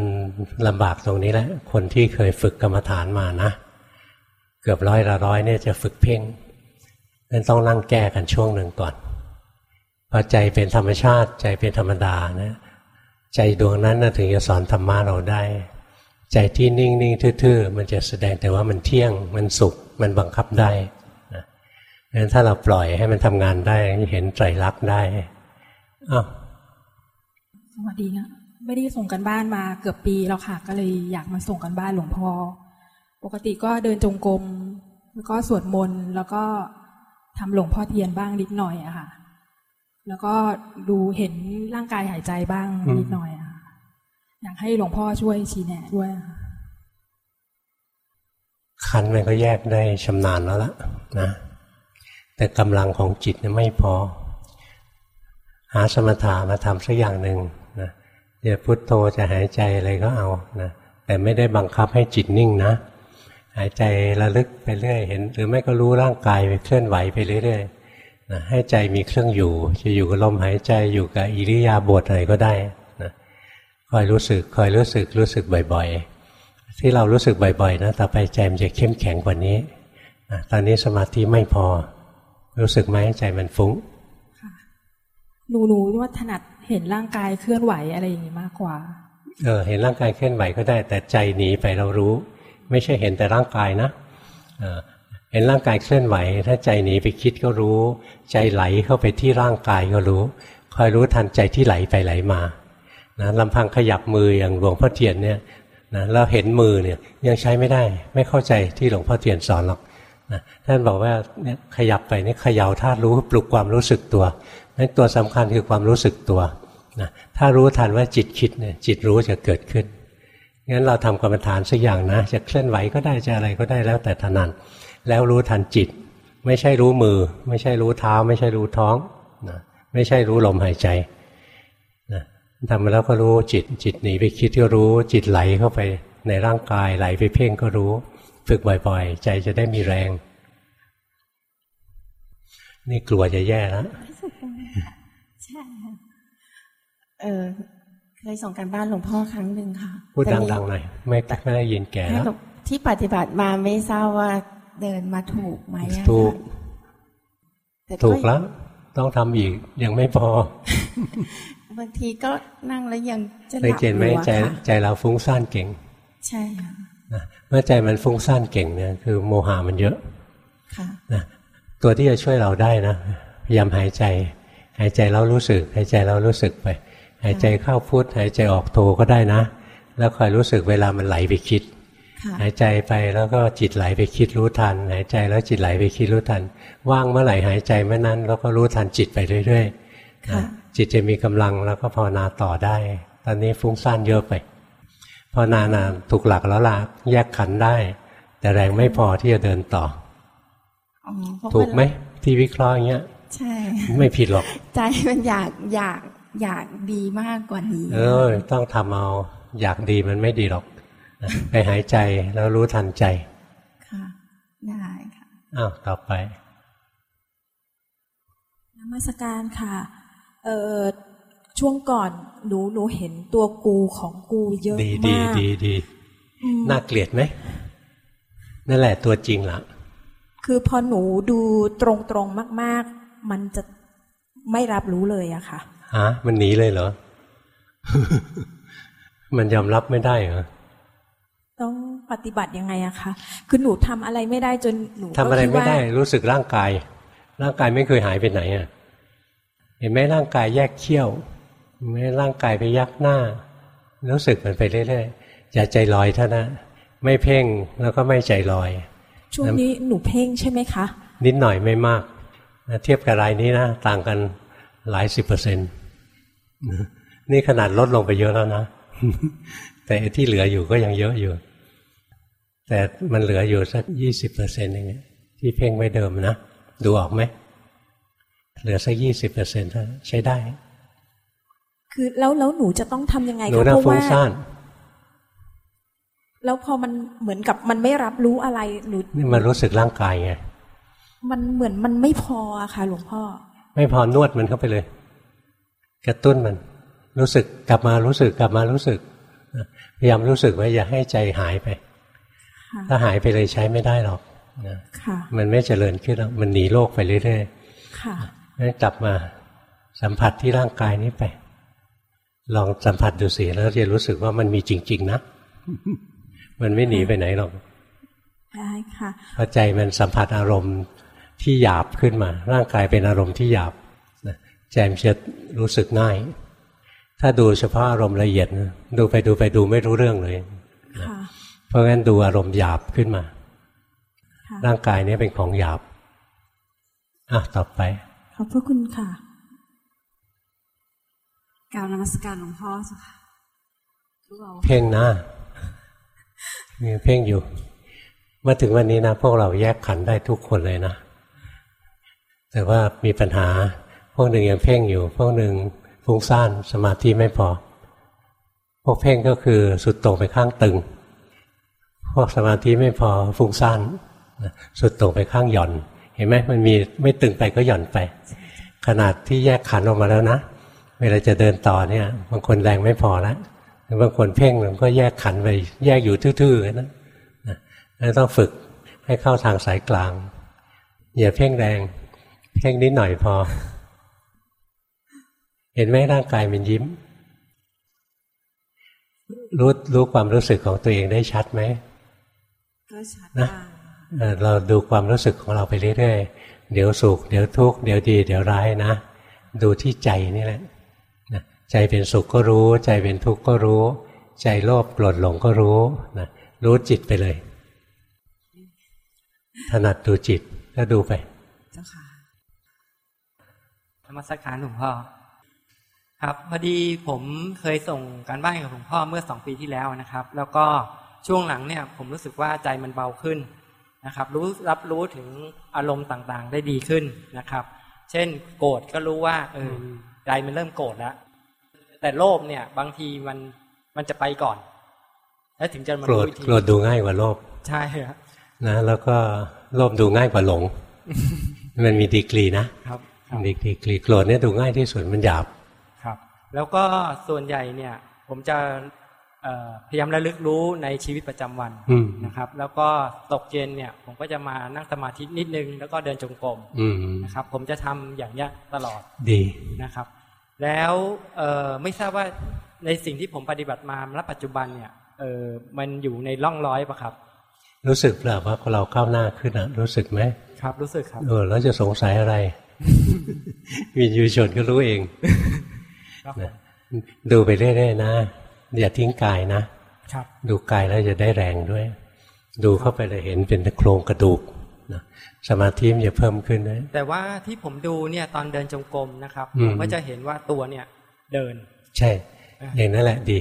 ลำบากตรงนี้แหละ คนที่เคยฝึกกรรมฐานมานะ เกือบร้อยละร้อยเนี่ยจะฝึกเพ่งนั้นต้องนั่งแก้กันช่วงหนึ่งก่อนพอใจเป็นธรรมชาติใจเป็นธรรมดานะใจดวงนั้นนะถึงจะสอนธรรมะเราได้ ใจที่นิ่งๆทื่อๆ มันจะแสดงแต่ว่ามันเที่ยง มันสุข มันบังคับได้นะงั้นถ้าเราปล่อยให้มันทำงานได้เห็นใจรักได้อ้าวสวัสดีนะ ไม่ได้ส่งกันบ้านมาเกือบปีแล้วค่ะ ก็เลยอยากมาส่งกันบ้านหลวงพ่อปกติก็เดินจงกรมแล้วก็สวดมนต์แล้วก็ทำหลวงพ่อเทียนบ้างนิดหน่อยอะค่ะ แล้วก็ดูเห็นร่างกายหายใจบ้างนิดหน่อยอะอยากให้หลวงพ่อช่วยชี้แนะด้วยคันมันก็แยกได้ชำนาญแล้วล่ะนะแต่กำลังของจิตไม่พอ หาสมถะมาทำสักอย่างหนึ่ง จะพุโทโธจะหายใจอะไรก็เอานะแต่ไม่ได้บังคับให้จิตนิ่งนะ หายใจระลึกไปเรื่อยเห็น หรือไม่ก็รู้ร่างกายไปเคลื่อนไหวไปเรื่อยๆนะให้ใจมีเครื่องอยู่ จะอยู่กับลมหายใจอยู่กับอิริยาบถอะไรก็ได้นะคอยรู้สึกคอยรู้สึกรู้สึกบ่อยๆ ที่เรารู้สึกบ่อยๆนะต่อไปใจมันจะเข้มแข็งกว่านี้นะตอนนี้สมาธิไม่พอ รู้สึกไหมใจมันฟุ้งหนูหนูว่าถนัด เห็นร่างกายเคลื่อนไหวอะไรอย่างนี้มากกว่า เออเห็นร่างกายเคลื่อนไหวก็ได้ แต่ใจหนีไปเรารู้ ไม่ใช่เห็นแต่ร่างกายนะเห็นร่างกายเคลื่อนไหว ถ้าใจหนีไปคิดก็รู้ ใจไหลเข้าไปที่ร่างกายก็รู้ คอยรู้ทันใจที่ไหลไปไหลมานะลำพังขยับมืออย่างหลวงพ่อเทียนเนี่ยนะเราเห็นมือเนี่ยยังใช้ไม่ได้ ไม่เข้าใจที่หลวงพ่อเทียนสอนหรอกนะท่านบอกว่าเนี่ยขยับไปนี่ขย่าธาตุรู้ปลุกความรู้สึกตัว นั้นตัวสำคัญคือความรู้สึกตัวนะถ้ารู้ทันว่าจิตคิดเนี่ยจิตรู้จะเกิดขึ้น งั้นเราทำกรรมฐานสักอย่างนะ จะเคลื่อนไหวก็ได้จะอะไรก็ได้แล้วแต่ถนัดแล้วรู้ทันจิต ไม่ใช่รู้มือ ไม่ใช่รู้เท้า ไม่ใช่รู้ท้องนะไม่ใช่รู้ลมหายใจนะทำมาแล้วก็รู้จิต จิตหนีไปคิดก็รู้ จิตไหลเข้าไปในร่างกายไหลไปเพ่งก็รู้ ฝึกบ่อยๆ ใจจะได้มีแรง นี่กลัวจะแย่แล้วใช่ค่ะ เออเคยส่งการบ้านหลวงพ่อครั้งหนึ่งค่ะ พูดดังๆหน่อยไม่ไม่ได้ยินแก่แล้วที่ปฏิบัติมาไม่ทราบว่าเดินมาถูกไหมถูกถูกแล้วต้องทำอีกยังไม่พอบางทีก็นั่งแล้วยังจะหลับเจนไหมใจใจเราฟุ้งซ่านเก่ง ใช่ค่ะเมื่อใจมันฟุ้งซ่านเก่งเนี่ยคือโมหะมันเยอะค่ะนะตัวที่จะช่วยเราได้นะพยายามหายใจ หายใจแล้วรู้สึก หายใจแล้วรู้สึกไป หายใจเข้าพุทหายใจออกโทก็ได้นะ แล้วคอยรู้สึกเวลามันไหลไปคิด หายใจไปแล้วก็จิตไหลไปคิดรู้ทัน หายใจแล้วจิตไหลไปคิดรู้ทัน ว่างเมื่อไหร่หายใจเมื่อนั้น แล้วก็รู้ทันจิตไปเรื่อยๆจิตจะมีกำลังแล้วก็ภาวนาต่อได้ ตอนนี้ฟุ้งซ่านเยอะไปภาวนานาถูกหลักแล้วล่ะแยกขันได้ แต่แรงไม่พอที่จะเดินต่อถูกไหมที่วิเคราะห์อย่างเงี้ยใช่ ไม่ผิดหรอก ใจมันอยากอยาก อยากดีมากกว่านี้ เออ ต้องทำเอาอยากดีมันไม่ดีหรอก ไปหายใจแล้วรู้ทันใจ ค่ะ ได้ค่ะ อ้าวต่อไปนมัสการค่ะ เออช่วงก่อนหนูหนูเห็นตัวกูของกูเยอะมากดีดีดีดีน่าเกลียดไหมนั่นแหละตัวจริงละคือพอหนูดูตรงตรงมาก ๆ มันจะไม่รับรู้เลยอะค่ะ ฮะมันหนีเลยเหรอ มันยอมรับไม่ได้เหรอต้องปฏิบัติยังไงอะคะคือหนูทำอะไรไม่ได้จนหนูทำอะไรไม่ได้ รู้สึกร่างกาย ร่างกายไม่เคยหายไปไหนอะเห็นไหมร่างกายแยกเขี้ยวเห็นไหมร่างกายไปยักหน้า รู้สึกมันไปเรื่อยๆอย่าใจลอยเท่านะไม่เพ่งแล้วก็ไม่ใจลอย ช่วงนี้หนูเพ่งใช่ไหมคะ นิดหน่อยไม่มากเทียบกับรายนี้นะ ต่างกันหลายสิบเปอร์เซ็นต์ นี่ขนาดลดลงไปเยอะแล้วนะ แต่ที่เหลืออยู่ก็ยังเยอะอยู่ แต่มันเหลืออยู่สักยี่สิบเปอร์เซ็นต์อย่างเงี้ยที่เพ่งไว้เดิมนะ ดูออกไหม เหลือสักยี่สิบเปอร์เซ็นต์ใช้ได้ คือแล้วแล้วหนูจะต้องทํำยังไงเพราะว่าแล้วพอมันเหมือนกับมันไม่รับรู้อะไรหนูนี่มันรู้สึกร่างกายไงมันเหมือนมันไม่พออะค่ะ หลวงพ่อ ไม่พอนวดมันเข้าไปเลย กระตุ้นมัน รู้สึกกลับมารู้สึกกลับมารู้สึกพยายามรู้สึกไว้อย่าให้ใจหายไป ถ้าหายไปเลยใช้ไม่ได้หรอกนะมันไม่เจริญขึ้นแล้วมันหนีโลกไปเรื่อยๆค่ะงั้นกลับมาสัมผัสที่ร่างกายนี้ไป ลองสัมผัสดูสิแล้วจะรู้สึกว่ามันมีจริง ๆ นะ มันไม่หนีไปไหนหรอกได้ค่ะพอใจมันสัมผัสอารมณ์ที่หยาบขึ้นมา ร่างกายเป็นอารมณ์ที่หยาบ ใจมันจะรู้สึกง่าย ถ้าดูเฉพาะอารมณ์ละเอียดดูไปดูไปดูไม่รู้เรื่องเลยเพราะงั้นดูอารมณ์หยาบขึ้นมา ร่างกายนี้เป็นของหยาบอะต่อไปขอบพระคุณค่ะกล่าวนมัสการหลวงพ่อสักค่ะเพ่งนะมีเพ่งอยู่มาถึงวันนี้นะ พวกเราแยกขันได้ทุกคนเลยนะ แต่ว่ามีปัญหาพ วกหนึ่งยังเพ่งอยู่ พวกหนึ่งฟุ้งซ่านสมาธิไม่พอ พวกเพ่งก็คือสุดตรงไปข้างตึง พวกสมาธิไม่พอฟุ้งซ่านสุดตรงไปข้างหย่อน เห็นไหมมันมีไม่ตึงไปก็หย่อนไป ขนาดที่แยกขันออกมาแล้วนะ เวลาจะเดินต่อเนี่ย บางคนแรงไม่พอแล้วบางคนเพ่งมันก็แยกขันไป แยกอยู่ทื่อๆนะนั่นต้องฝึกให้เข้าทางสายกลาง อย่าเพ่งแรง เพ่งนิดหน่อยพอ เห็นไหมร่างกายมันยิ้ม รู้รู้ความรู้สึกของตัวเองได้ชัดไหมนะเราดูความรู้สึกของเราไปเรื่อยๆ เดี๋ยวสุข เดี๋ยวทุกข์ เดี๋ยวดี เดี๋ยวร้ายนะ ดูที่ใจนี่แหละนะใจเป็นสุขก็รู้ ใจเป็นทุกข์ก็รู้ ใจโลภโกรธหลงก็รู้นะรู้จิตไปเลย ถนัดดูจิตก็ดูไป เจ้าค่ะธรรมสการหลวงพ่อ ครับพอดีผมเคยส่งการบ้านกับหลวงพ่อเมื่อสองปีที่แล้วนะครับ แล้วก็ช่วงหลังเนี่ยผมรู้สึกว่าใจมันเบาขึ้นนะครับ รู้รับรู้ถึงอารมณ์ต่างๆ ได้ดีขึ้นนะครับ เช่น โกรธก็รู้ว่าเออใจมันเริ่มโกรธแล้วแต่โลภเนี่ย บางทีมันมันจะไปก่อน แล้วถึงจะมาโกรธโกรธดูง่ายกว่าโลภใช่ครับนะแล้วก็โลภดูง่ายกว่าหลง มันมีดีกรีนะครับดีกรีโกรธเนี่ยดูง่ายที่สุดมันหยาบครับ แล้วก็ส่วนใหญ่เนี่ย ผมจะพยายามระลึกรู้ในชีวิตประจำวันนะครับ แล้วก็ตกเย็นเนี่ย ผมก็จะมานั่งสมาธินิดนึง แล้วก็เดินจงกรมนะครับ ผมจะทำอย่างนี้ตลอดดีนะครับ แล้วไม่ทราบว่าในสิ่งที่ผมปฏิบัติมาณปัจจุบันเนี่ยเออมันอยู่ในร่องร้อยปะครับ รู้สึกเปล่าว่าเราเข้าหน้าขึ้นอะ รู้สึกไหมครับ รู้สึกครับ เออแล้วจะสงสัยอะไรวิญญูชนก็รู้เอง ดูไปเรื่อยๆนะ อย่าทิ้งกายนะครับดูกายแล้วจะได้แรงด้วย ดูเข้าไปเลยเห็นเป็นโครงกระดูกนะสมาธิมันจะเพิ่มขึ้นนะแต่ว่าที่ผมดูเนี่ยตอนเดินจงกรมนะครับผมก็จะเห็นว่าตัวเนี่ยเดิน ใช่ อย่างนั้นแหละดี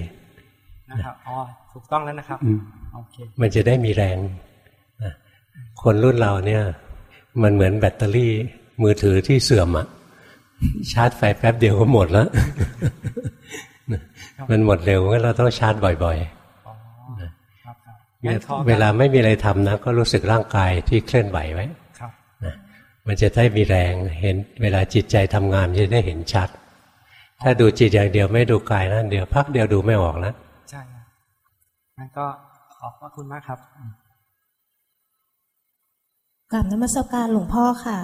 นะครับอ๋อถูกต้องแล้วนะครับโอเคมันจะได้มีแรงนะคนรุ่นเราเนี่ย มันเหมือนแบตเตอรี่มือถือที่เสื่อมอะ ชาร์จไฟแป๊บเดียวก็หมดแล้ว มันหมดเร็วงั้นเราต้องชาร์จบ่อยๆเวลาไม่มีอะไรทำนะ ก็รู้สึกร่างกายที่เคลื่อนไหวไว้นะมันจะได้มีแรงเห็นเวลาจิตใจทำงานจะได้เห็นชัด ถ้าดูจิตอย่างเดียวไม่ดูกายนั่นเดียวพักเดียวดูไม่ออกแล้วใช่งั้นก็ขอบพระคุณมากครับกราบนมัสการหลวงพ่อค่ะ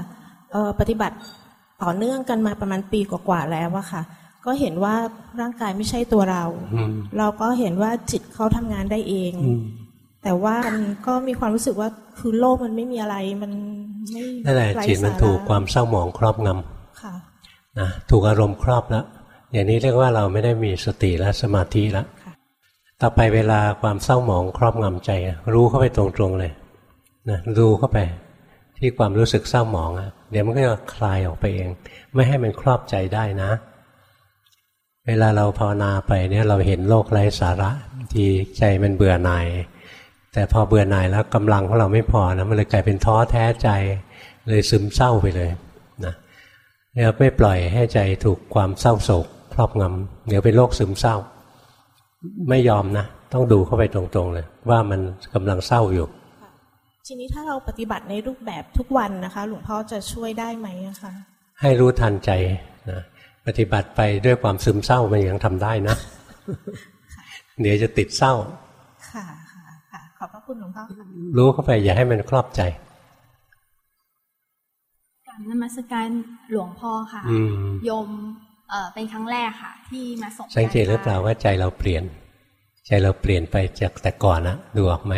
ปฏิบัติ ต่อเนื่องกันมาประมาณปีกว่าๆแล้วอะค่ะ ก็เห็นว่าร่างกายไม่ใช่ตัวเรา เราก็เห็นว่าจิตเขาทำงานได้เอง แต่ว่ามันก็มีความรู้สึกว่าคือโลกมันไม่มีอะไรมันไม่นั่นแหละจิตมันถูกความเศร้าหมองครอบงำนะถูกอารมณ์ครอบแล้วอย่างนี้เรียกว่าเราไม่ได้มีสติและสมาธิแล้วต่อไปเวลาความเศร้าหมองครอบงำใจ รู้เข้าไปตรงๆเลยนะดูเข้าไปที่ความรู้สึกเศร้าหมองอะ เดี๋ยวมันก็จะคลายออกไปเอง ไม่ให้มันครอบใจได้นะ เวลาเราภาวนาไปเนี่ยเราเห็นโลกไร้สาระที่ใจมันเบื่อหน่าย แต่พอเบื่อหน่ายแล้วกำลังของเราไม่พอนะมันเลยกลายเป็นท้อแท้ใจ เลยซึมเศร้าไปเลยนะเนี่ยไม่ปล่อยให้ใจถูกความเศร้าโศกครอบงำเดี๋ยวเป็นโรคซึมเศร้า ไม่ยอมนะ ต้องดูเข้าไปตรงๆเลยว่ามันกำลังเศร้าอยู่ ทีนี้ถ้าเราปฏิบัติในรูปแบบทุกวันนะคะ หลวงพ่อจะช่วยได้ไหมคะ ให้รู้ทันใจนะปฏิบัติไปด้วยความซึมเศร้ามันยังทำได้นะ เดี๋ยวจะติดเศร้าค่ะค่ะค่ะขอบพระคุณหลวงพ่อรู้เข้าไปอย่าให้มันครอบใจการนมัสการหลวงพ่อค่ะโยมเอเป็นครั้งแรกค่ะ ที่มาส่งสังเกตหรือเปล่าว่าใจเราเปลี่ยน ใจเราเปลี่ยนไปจากแต่ก่อนนะดูออกไหม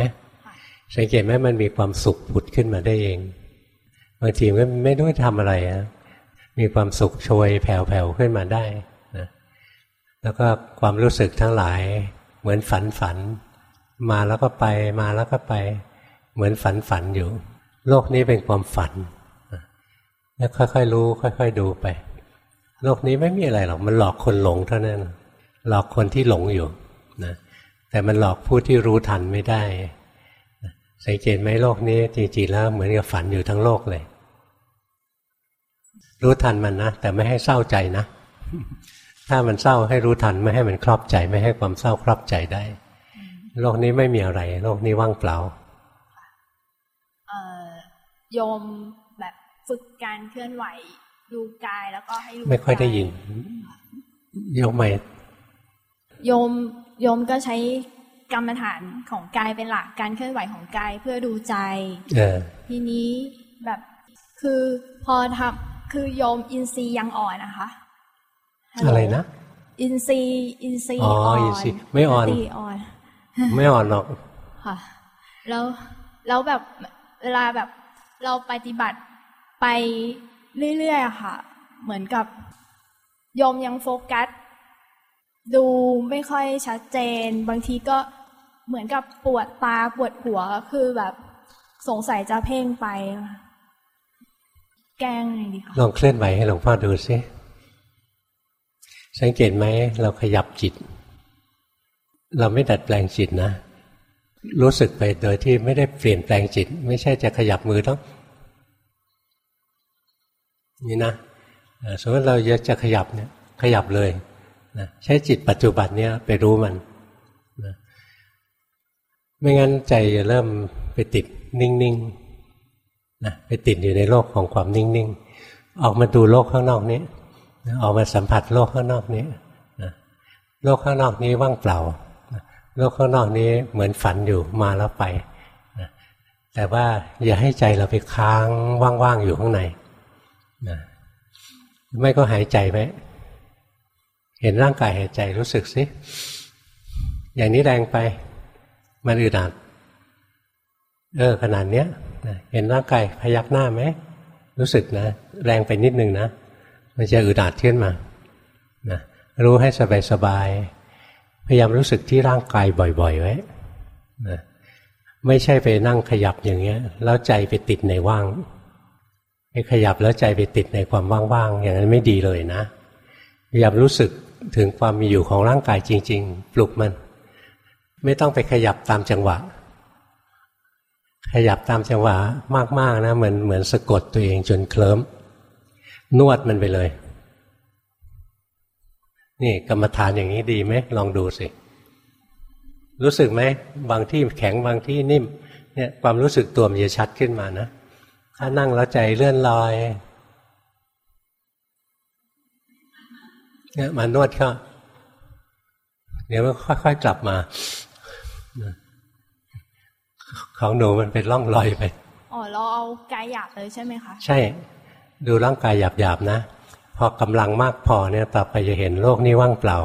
สังเกตไหมมันมีความสุขผุดขึ้นมาได้เองบางทีมันไม่ต้องทำอะไรอะมีความสุขโชยแผ่วๆขึ้นมาได้นะแล้วก็ความรู้สึกทั้งหลายเหมือนฝันฝัน มาแล้วก็ไปมาแล้วก็ไป เหมือนฝันฝันอยู่ โลกนี้เป็นความฝันแล้วค่อยๆรู้ ค่อย ๆ ดูไป โลกนี้ไม่มีอะไรหรอกมันหลอกคนหลงเท่านั้นหลอกคนที่หลงอยู่นะแต่มันหลอกผู้ที่รู้ทันไม่ได้ สังเกตไหมโลกนี้จริงๆแล้วเหมือนกับฝันอยู่ทั้งโลกเลย รู้ทันมันนะ แต่ไม่ให้เศร้าใจนะ ถ้ามันเศร้าให้รู้ทันไม่ให้มันครอบใจ ไม่ให้ความเศร้าครอบใจได้ โลกนี้ไม่มีอะไร โลกนี้ว่างเปล่าโยมแบบฝึกการเคลื่อนไหวดูกายแล้วก็ให้รู้ไม่ค่อยได้ยินโยมใหม่โยมโยมก็ใช้ กรรมฐานของกายเป็นหลักการเคลื่อนไหวของกายเพื่อดูใจทีนี้แบบคือพอทำคือโยมอินทรีย์ยังอ่อนนะคะ อะไรนะ อินทรีย์อินทรีย์อ๋ออินทรีย์ไม่อ่อนไม่อ่อนหรอกค่ะแล้วแล้วแบบเวลาแบบเราปฏิบัติไปเรื่อยๆค่ะ เหมือนกับโยมยังโฟกัส ดูไม่ค่อยชัดเจน บางทีก็เหมือนกับปวดตาปวดหัวคือแบบสงสัยจะเพ่งไป แกล้งไงดีคะลองเคลื่อนไหวให้หลวงพ่อดูซิสังเกตไหมเราขยับจิต เราไม่ดัดแปลงจิตนะ รู้สึกไปโดยที่ไม่ได้เปลี่ยนแปลงจิต ไม่ใช่จะขยับมือต้องนี่นะสมมติเราจะขยับเนี่ย ขยับเลย นะใช้จิตปัจจุบันเนี่ยไปรู้มันนะไม่งั้นใจจะเริ่มไปติดนิ่งๆนะไปติดอยู่ในโลกของความนิ่งๆ ออกมาดูโลกข้างนอกนี้ออกมาสัมผัสโลกข้างนอกนี้นะโลกข้างนอกนี้ว่างเปล่าโลกข้างนอกนี้เหมือนฝันอยู่มาแล้วไปนะแต่ว่าอย่าให้ใจเราไปค้างว่างๆอยู่ข้างในนะไม่ก็หายใจไหม เห็นร่างกายหายใจรู้สึกสิ อย่างนี้แรงไป มันอึดอัด เออขนาดเนี้ยเห็นร่างกายพยักหน้าไหม รู้สึกนะ แรงไปนิดนึงนะ มันจะอึดอัดขึ้นมานะรู้ให้สบายสบาย พยายามรู้สึกที่ร่างกายบ่อย ๆ ไว้นะไม่ใช่ไปนั่งขยับอย่างเงี้ย แล้วใจไปติดในว่างไปขยับแล้วใจไปติดในความว่างๆ อย่างนั้นไม่ดีเลยนะพยายามรู้สึก ถึงความมีอยู่ของร่างกายจริง ๆ ปลุกมัน ไม่ต้องไปขยับตามจังหวะ ขยับตามจังหวะมาก ๆ นะ เหมือนเหมือนสะกดตัวเองจนเคลิ้มนวดมันไปเลย นี่กรรมฐานอย่างนี้ดีไหมลองดูสิ รู้สึกไหมบางที่แข็งบางที่นิ่ม เนี่ยความรู้สึกตัวมันจะชัดขึ้นมานะถ้านั่งแล้วใจเลื่อนลอย เนี่ยมานวดเข้าเดี๋ยวมันค่อยๆกลับมาของหนูมันเป็นร่องรอยไป อ๋อเราเอากายหยาบเลยใช่ไหมคะ ใช่ ดูร่างกายหยาบๆนะ พอกำลังมากพอเนี่ยต่อไปจะเห็นโลกนี้ว่างเปล่า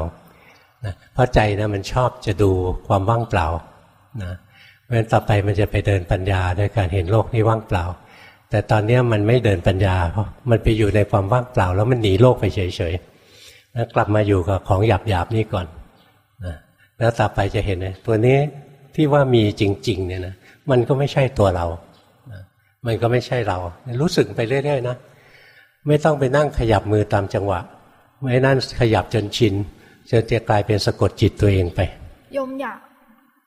นะเพราะใจนะมันชอบจะดูความว่างเปล่านะเพราะฉะนั้นต่อไปมันจะไปเดินปัญญาด้วยการเห็นโลกนี้ว่างเปล่า แต่ตอนนี้มันไม่เดินปัญญา เพราะมันไปอยู่ในความว่างเปล่า แล้วมันหนีโลกไปเฉยๆ แล้วกลับมาอยู่กับของหยาบหยาบนี่ก่อนนะแล้วต่อไปจะเห็นเลยตัวนี้ที่ว่ามีจริง ๆ เนี่ยนะมันก็ไม่ใช่ตัวเรานะมันก็ไม่ใช่เรา รู้สึกไปเรื่อยๆนะไม่ต้องไปนั่งขยับมือตามจังหวะ ไม่นั่นขยับจนชินจนจะกลายเป็นสะกดจิตตัวเองไปยมอยาก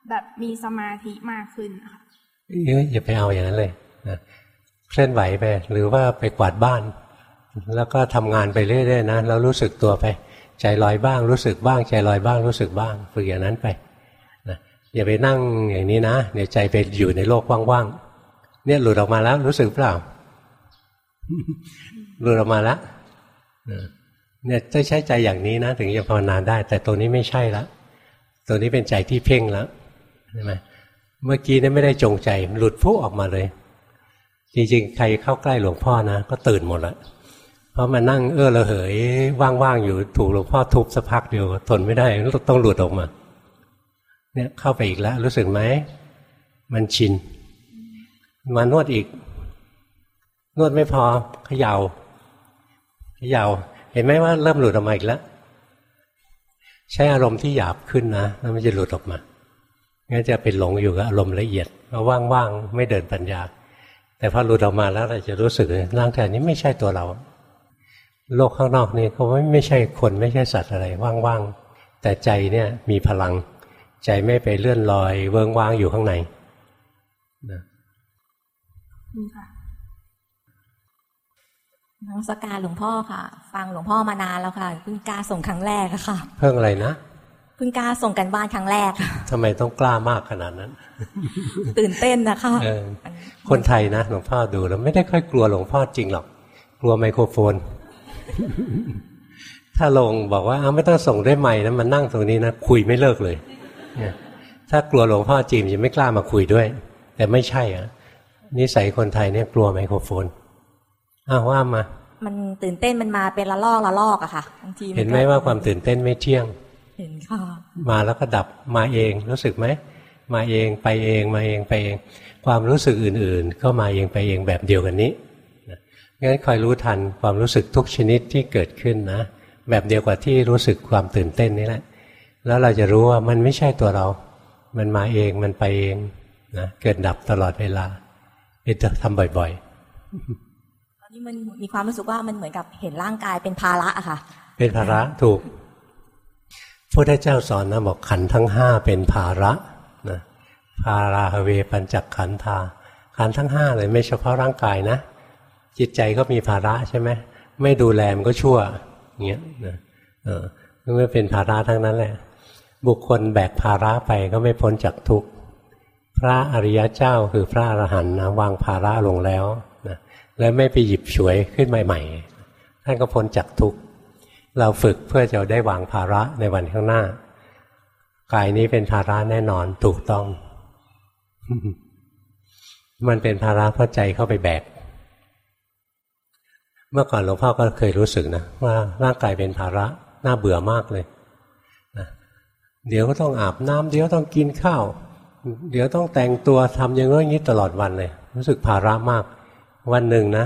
แบบมีสมาธิมากขึ้นค่ะอย่าไปเอาอย่างนั้นเลยนะเคลื่อนไหวไปหรือว่าไปกวาดบ้าน แล้วก็ทำงานไปเรื่อยๆนะแล้วรู้สึกตัวไป ใจลอยบ้างรู้สึกบ้าง ใจลอยบ้างรู้สึกบ้างฝึกอย่างนั้นไปนะอย่าไปนั่งอย่างนี้นะเดี๋ยวใจไปอยู่ในโลกว่างๆเนี่ยหลุดออกมาแล้วรู้สึกเปล่าหลุดออกมาแล้วเนี่ยจะใช้ใจอย่างนี้นะ ถึงจะภาวนาได้ แต่ตัวนี้ไม่ใช่ละตัวนี้เป็นใจที่เพ่งแล้วใช่ไหมเมื่อกี้นี่ไม่ได้จงใจ หลุดพุ่ออกมาเลย จริงๆ ใครเข้าใกล้หลวงพ่อนะ ก็ตื่นหมดแล้ว เพราะมานั่งเออระเหยว่างๆอยู่ถูกหลวงพ่อทุบสักพักเดียวทนไม่ได้ต้องหลุดออกมา เนี่ยเข้าไปอีกแล้วรู้สึกไหมมันชิน มานวดอีก นวดไม่พอเขยา่าเขย่า เห็นไหมว่าเริ่มหลุดออกมาอีกแล้วใช้อารมณ์ที่หยาบขึ้นนะแล้วมันจะหลุดออกมางั้นจะเป็นหลงอยู่กับอารมณ์ละเอียดเพราว่างๆไม่เดินปัญญา แต่พอหลุดออกมาแล้วเราจะรู้สึกร่างกายนี้ไม่ใช่ตัวเรา โลกข้างนอกนี่เขาไม่ไม่ใช่คนไม่ใช่สัตว์อะไรว่างๆ แต่ใจเนี่ยมีพลัง ใจไม่ไปเลื่อนลอย เวิงว่างอยู่ข้างในนะนักสการหลวงพ่อค่ะ ฟังหลวงพ่อมานานแล้วค่ะเพิ่งกล้าส่งครั้งแรกอะค่ะ เพิ่งอะไรนะเพิ่งกล้าส่งกันบ้านครั้งแรกทำไมต้องกล้ามากขนาดนั้น ตื่นเต้นนะคะคนไทยนะหลวงพ่อดูแล้วไม่ได้ค่อยกลัวหลวงพ่อจริงหรอก กลัวไมโครโฟน ถ้าลงบอกว่าเอาไม่ต้องส่งได้ใหม่นะมันนั่งตรงนี้นะคุยไม่เลิกเลยถ้ากลัวหลวงพ่อจีมจะไม่กล้ามาคุยด้วย แต่ไม่ใช่อะนิสัยคนไทยเนี่ยกลัวไมโครโฟนอ้าวว่ามา มันตื่นเต้นมันมาเป็นละลอกละลอกอะค่ะบางทีเห็นไหมว่าความตื่นเต้นไม่เที่ยง เห็นค่ะมาแล้วก็ดับมาเองรู้สึกไหมมาเองไปเองมาเองไปเอง ความรู้สึกอื่น ๆ ก็มาเองไปเองแบบเดียวกันนี้ งั้นคอยรู้ทันความรู้สึกทุกชนิดที่เกิดขึ้นนะ แบบเดียวกับที่รู้สึกความตื่นเต้นนี่แหละ แล้วเราจะรู้ว่ามันไม่ใช่ตัวเรา มันมาเองมันไปเองนะเกิดดับตลอดเวลาเป็นทำบ่อยๆตอนนี้มันมีความรู้สึกว่ามันเหมือนกับเห็นร่างกายเป็นภาระอะค่ะ เป็นภาระถูกพระเจ้าสอนนะบอกขันทั้งห้าเป็นภาระนะภาราเวปัญจขันธาขันทั้งห้าเลยไม่เฉพาะร่างกายนะ จิตใจก็มีภาระใช่ไหมไม่ดูแลมันก็ชั่วเงี้ยนะเออไม่เป็นภาระทั้งนั้นแหละ บุคคลแบกภาระไปก็ไม่พ้นจากทุกข์พระอริยเจ้าคือพระอรหันต์นะวางภาระลงแล้วนะแล้วไม่ไปหยิบฉวยขึ้นใหม่ๆท่านก็พ้นจากทุกข์เราฝึกเพื่อจะได้วางภาระในวันข้างหน้า กายนี้เป็นภาระแน่นอนถูกต้อง มันเป็นภาระเพราะใจเข้าไปแบก เมื่อก่อนหลวงพ่อก็เคยรู้สึกนะว่าร่างกายเป็นภาระน่าเบื่อมากเลยนะเดี๋ยวก็ต้องอาบน้ำเดี๋ยวต้องกินข้าว เดี๋ยวต้องแต่งตัวทำอย่างนี้ตลอดวันเลย รู้สึกภาระมาก วันหนึ่งนะ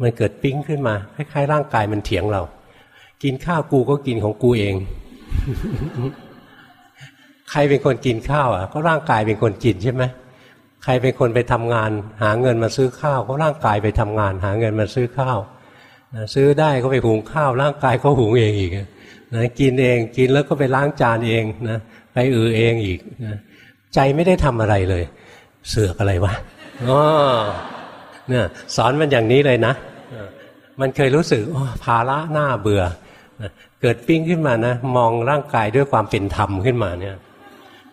มันเกิดปิ้งขึ้นมาคล้ายๆร่างกายมันเถียงเรา กินข้าวกูก็กินของกูเอง ใครเป็นคนกินข้าวอะ ก็ร่างกายเป็นคนกินใช่ไหมใครเป็นคนไปทำงาน หาเงินมาซื้อข้าว ก็ร่างกายไปทำงาน หาเงินมาซื้อข้าว ซื้อได้ก็ไปหุงข้าวร่างกายก็หุงเองอีกนะกินเองกินแล้วก็ไปล้างจานเองนะไปอือเองอีกนะใจไม่ได้ทำอะไรเลย เสือกอะไรวะอ๋อเนี่ยสอนมันอย่างนี้เลยนะ มันเคยรู้สึกภาระหน้าเบื่อเกิดปิ้งขึ้นมานะมองร่างกายด้วยความเป็นธรรมขึ้นมาเนี่ย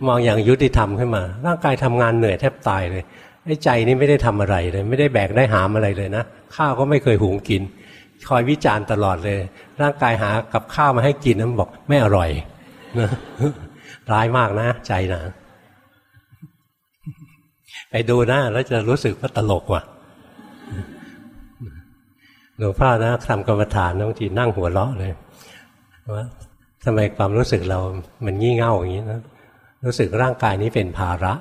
มองอย่างยุติธรรมขึ้นมา ร่างกายทำงานเหนื่อยแทบตายเลยไอ้ใจนี่ไม่ได้ทำอะไรเลย ไม่ได้แบกได้หามอะไรเลยนะข้าวก็ไม่เคยหุงกิน คอยวิจารณ์ตลอดเลย ร่างกายหากับข้าวมาให้กินนั้นบอกไม่อร่อยนะร้ายมากนะ ใจนะไปดูนะแล้วจะรู้สึกว่าตลกว่ะหลวงพ่อนะทำกรรมฐานบางทีนั่งหัวเราะเลยว่าทำไมความรู้สึกเรา มันงี่เง่าอย่างนี้นะรู้สึกร่างกายนี้เป็นภาระ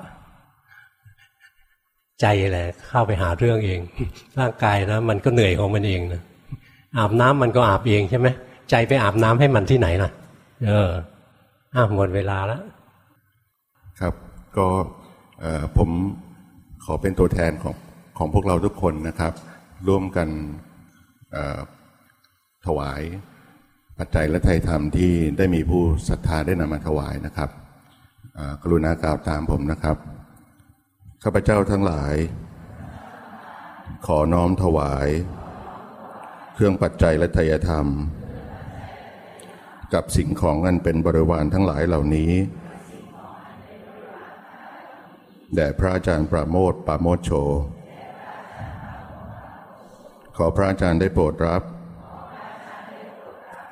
ใจแหละเข้าไปหาเรื่องเอง ร่างกายนะ มันก็เหนื่อยของมันเองนะ อาบน้ำมันก็อาบเองใช่ไหมใจไปอาบน้ำให้มันที่ไหนล่ะ เอออ้าหมดเวลาแล้วครับ ก็ผมขอเป็นตัวแทนของของพวกเราทุกคนนะครับ ร่วมกันถวายปัจจัยและไทยธรรมที่ได้มีผู้ศรัทธาได้นำมาถวายนะครับกรุณากล่าวตามผมนะครับข้าพเจ้าทั้งหลาย ขอน้อมถวาย เครื่องปัจจัยและไทยธรรม กับสิ่งของอันเป็นบริวารทั้งหลายเหล่านี้ แด่พระอาจารย์ประโมทปาโมโช ขอพระอาจารย์ได้โปรดรับ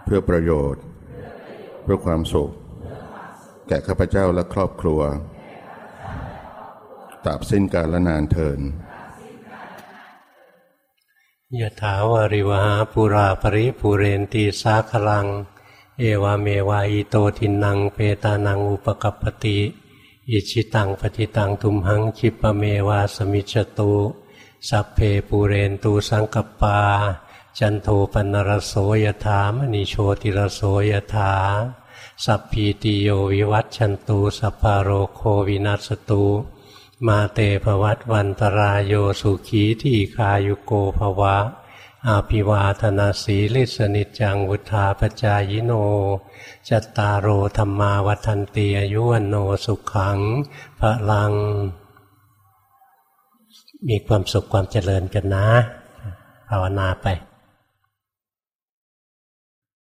เพื่อประโยชน์ เพื่อความสุข แก่ข้าพเจ้าและครอบครัวตราบสิ้นกาลนานเทิน ยะถาวาริวหาปุราปริปุเรนตีสาคลัง เอวาเมวาอิโตทินัง เปตานังอุปกัปติ อิจฉิตังปัตถิตัง ตุมหัง ขิปปะเมวะ สะมิชฌะตุสัพเพปูเรนตุ สังกัปปา จันโทปัณณะระโส ยะถา มะณิ โชติระโส ยะถา สัพพีติโยวิวัชชันตุ สัพพะโรโควินัสสะตุ มาเต ภะวัตวันตะราโยสุขีทีฆายุโก ภะวะ อะภิวาทะนะสีลิสสะ นิจจังวุฑฒาปะจายิโน จัตตารโอธรรมาวัันตีอายุวันโนสุขังพระลัง มีความสุขความเจริญกันนะ ภาวนาไป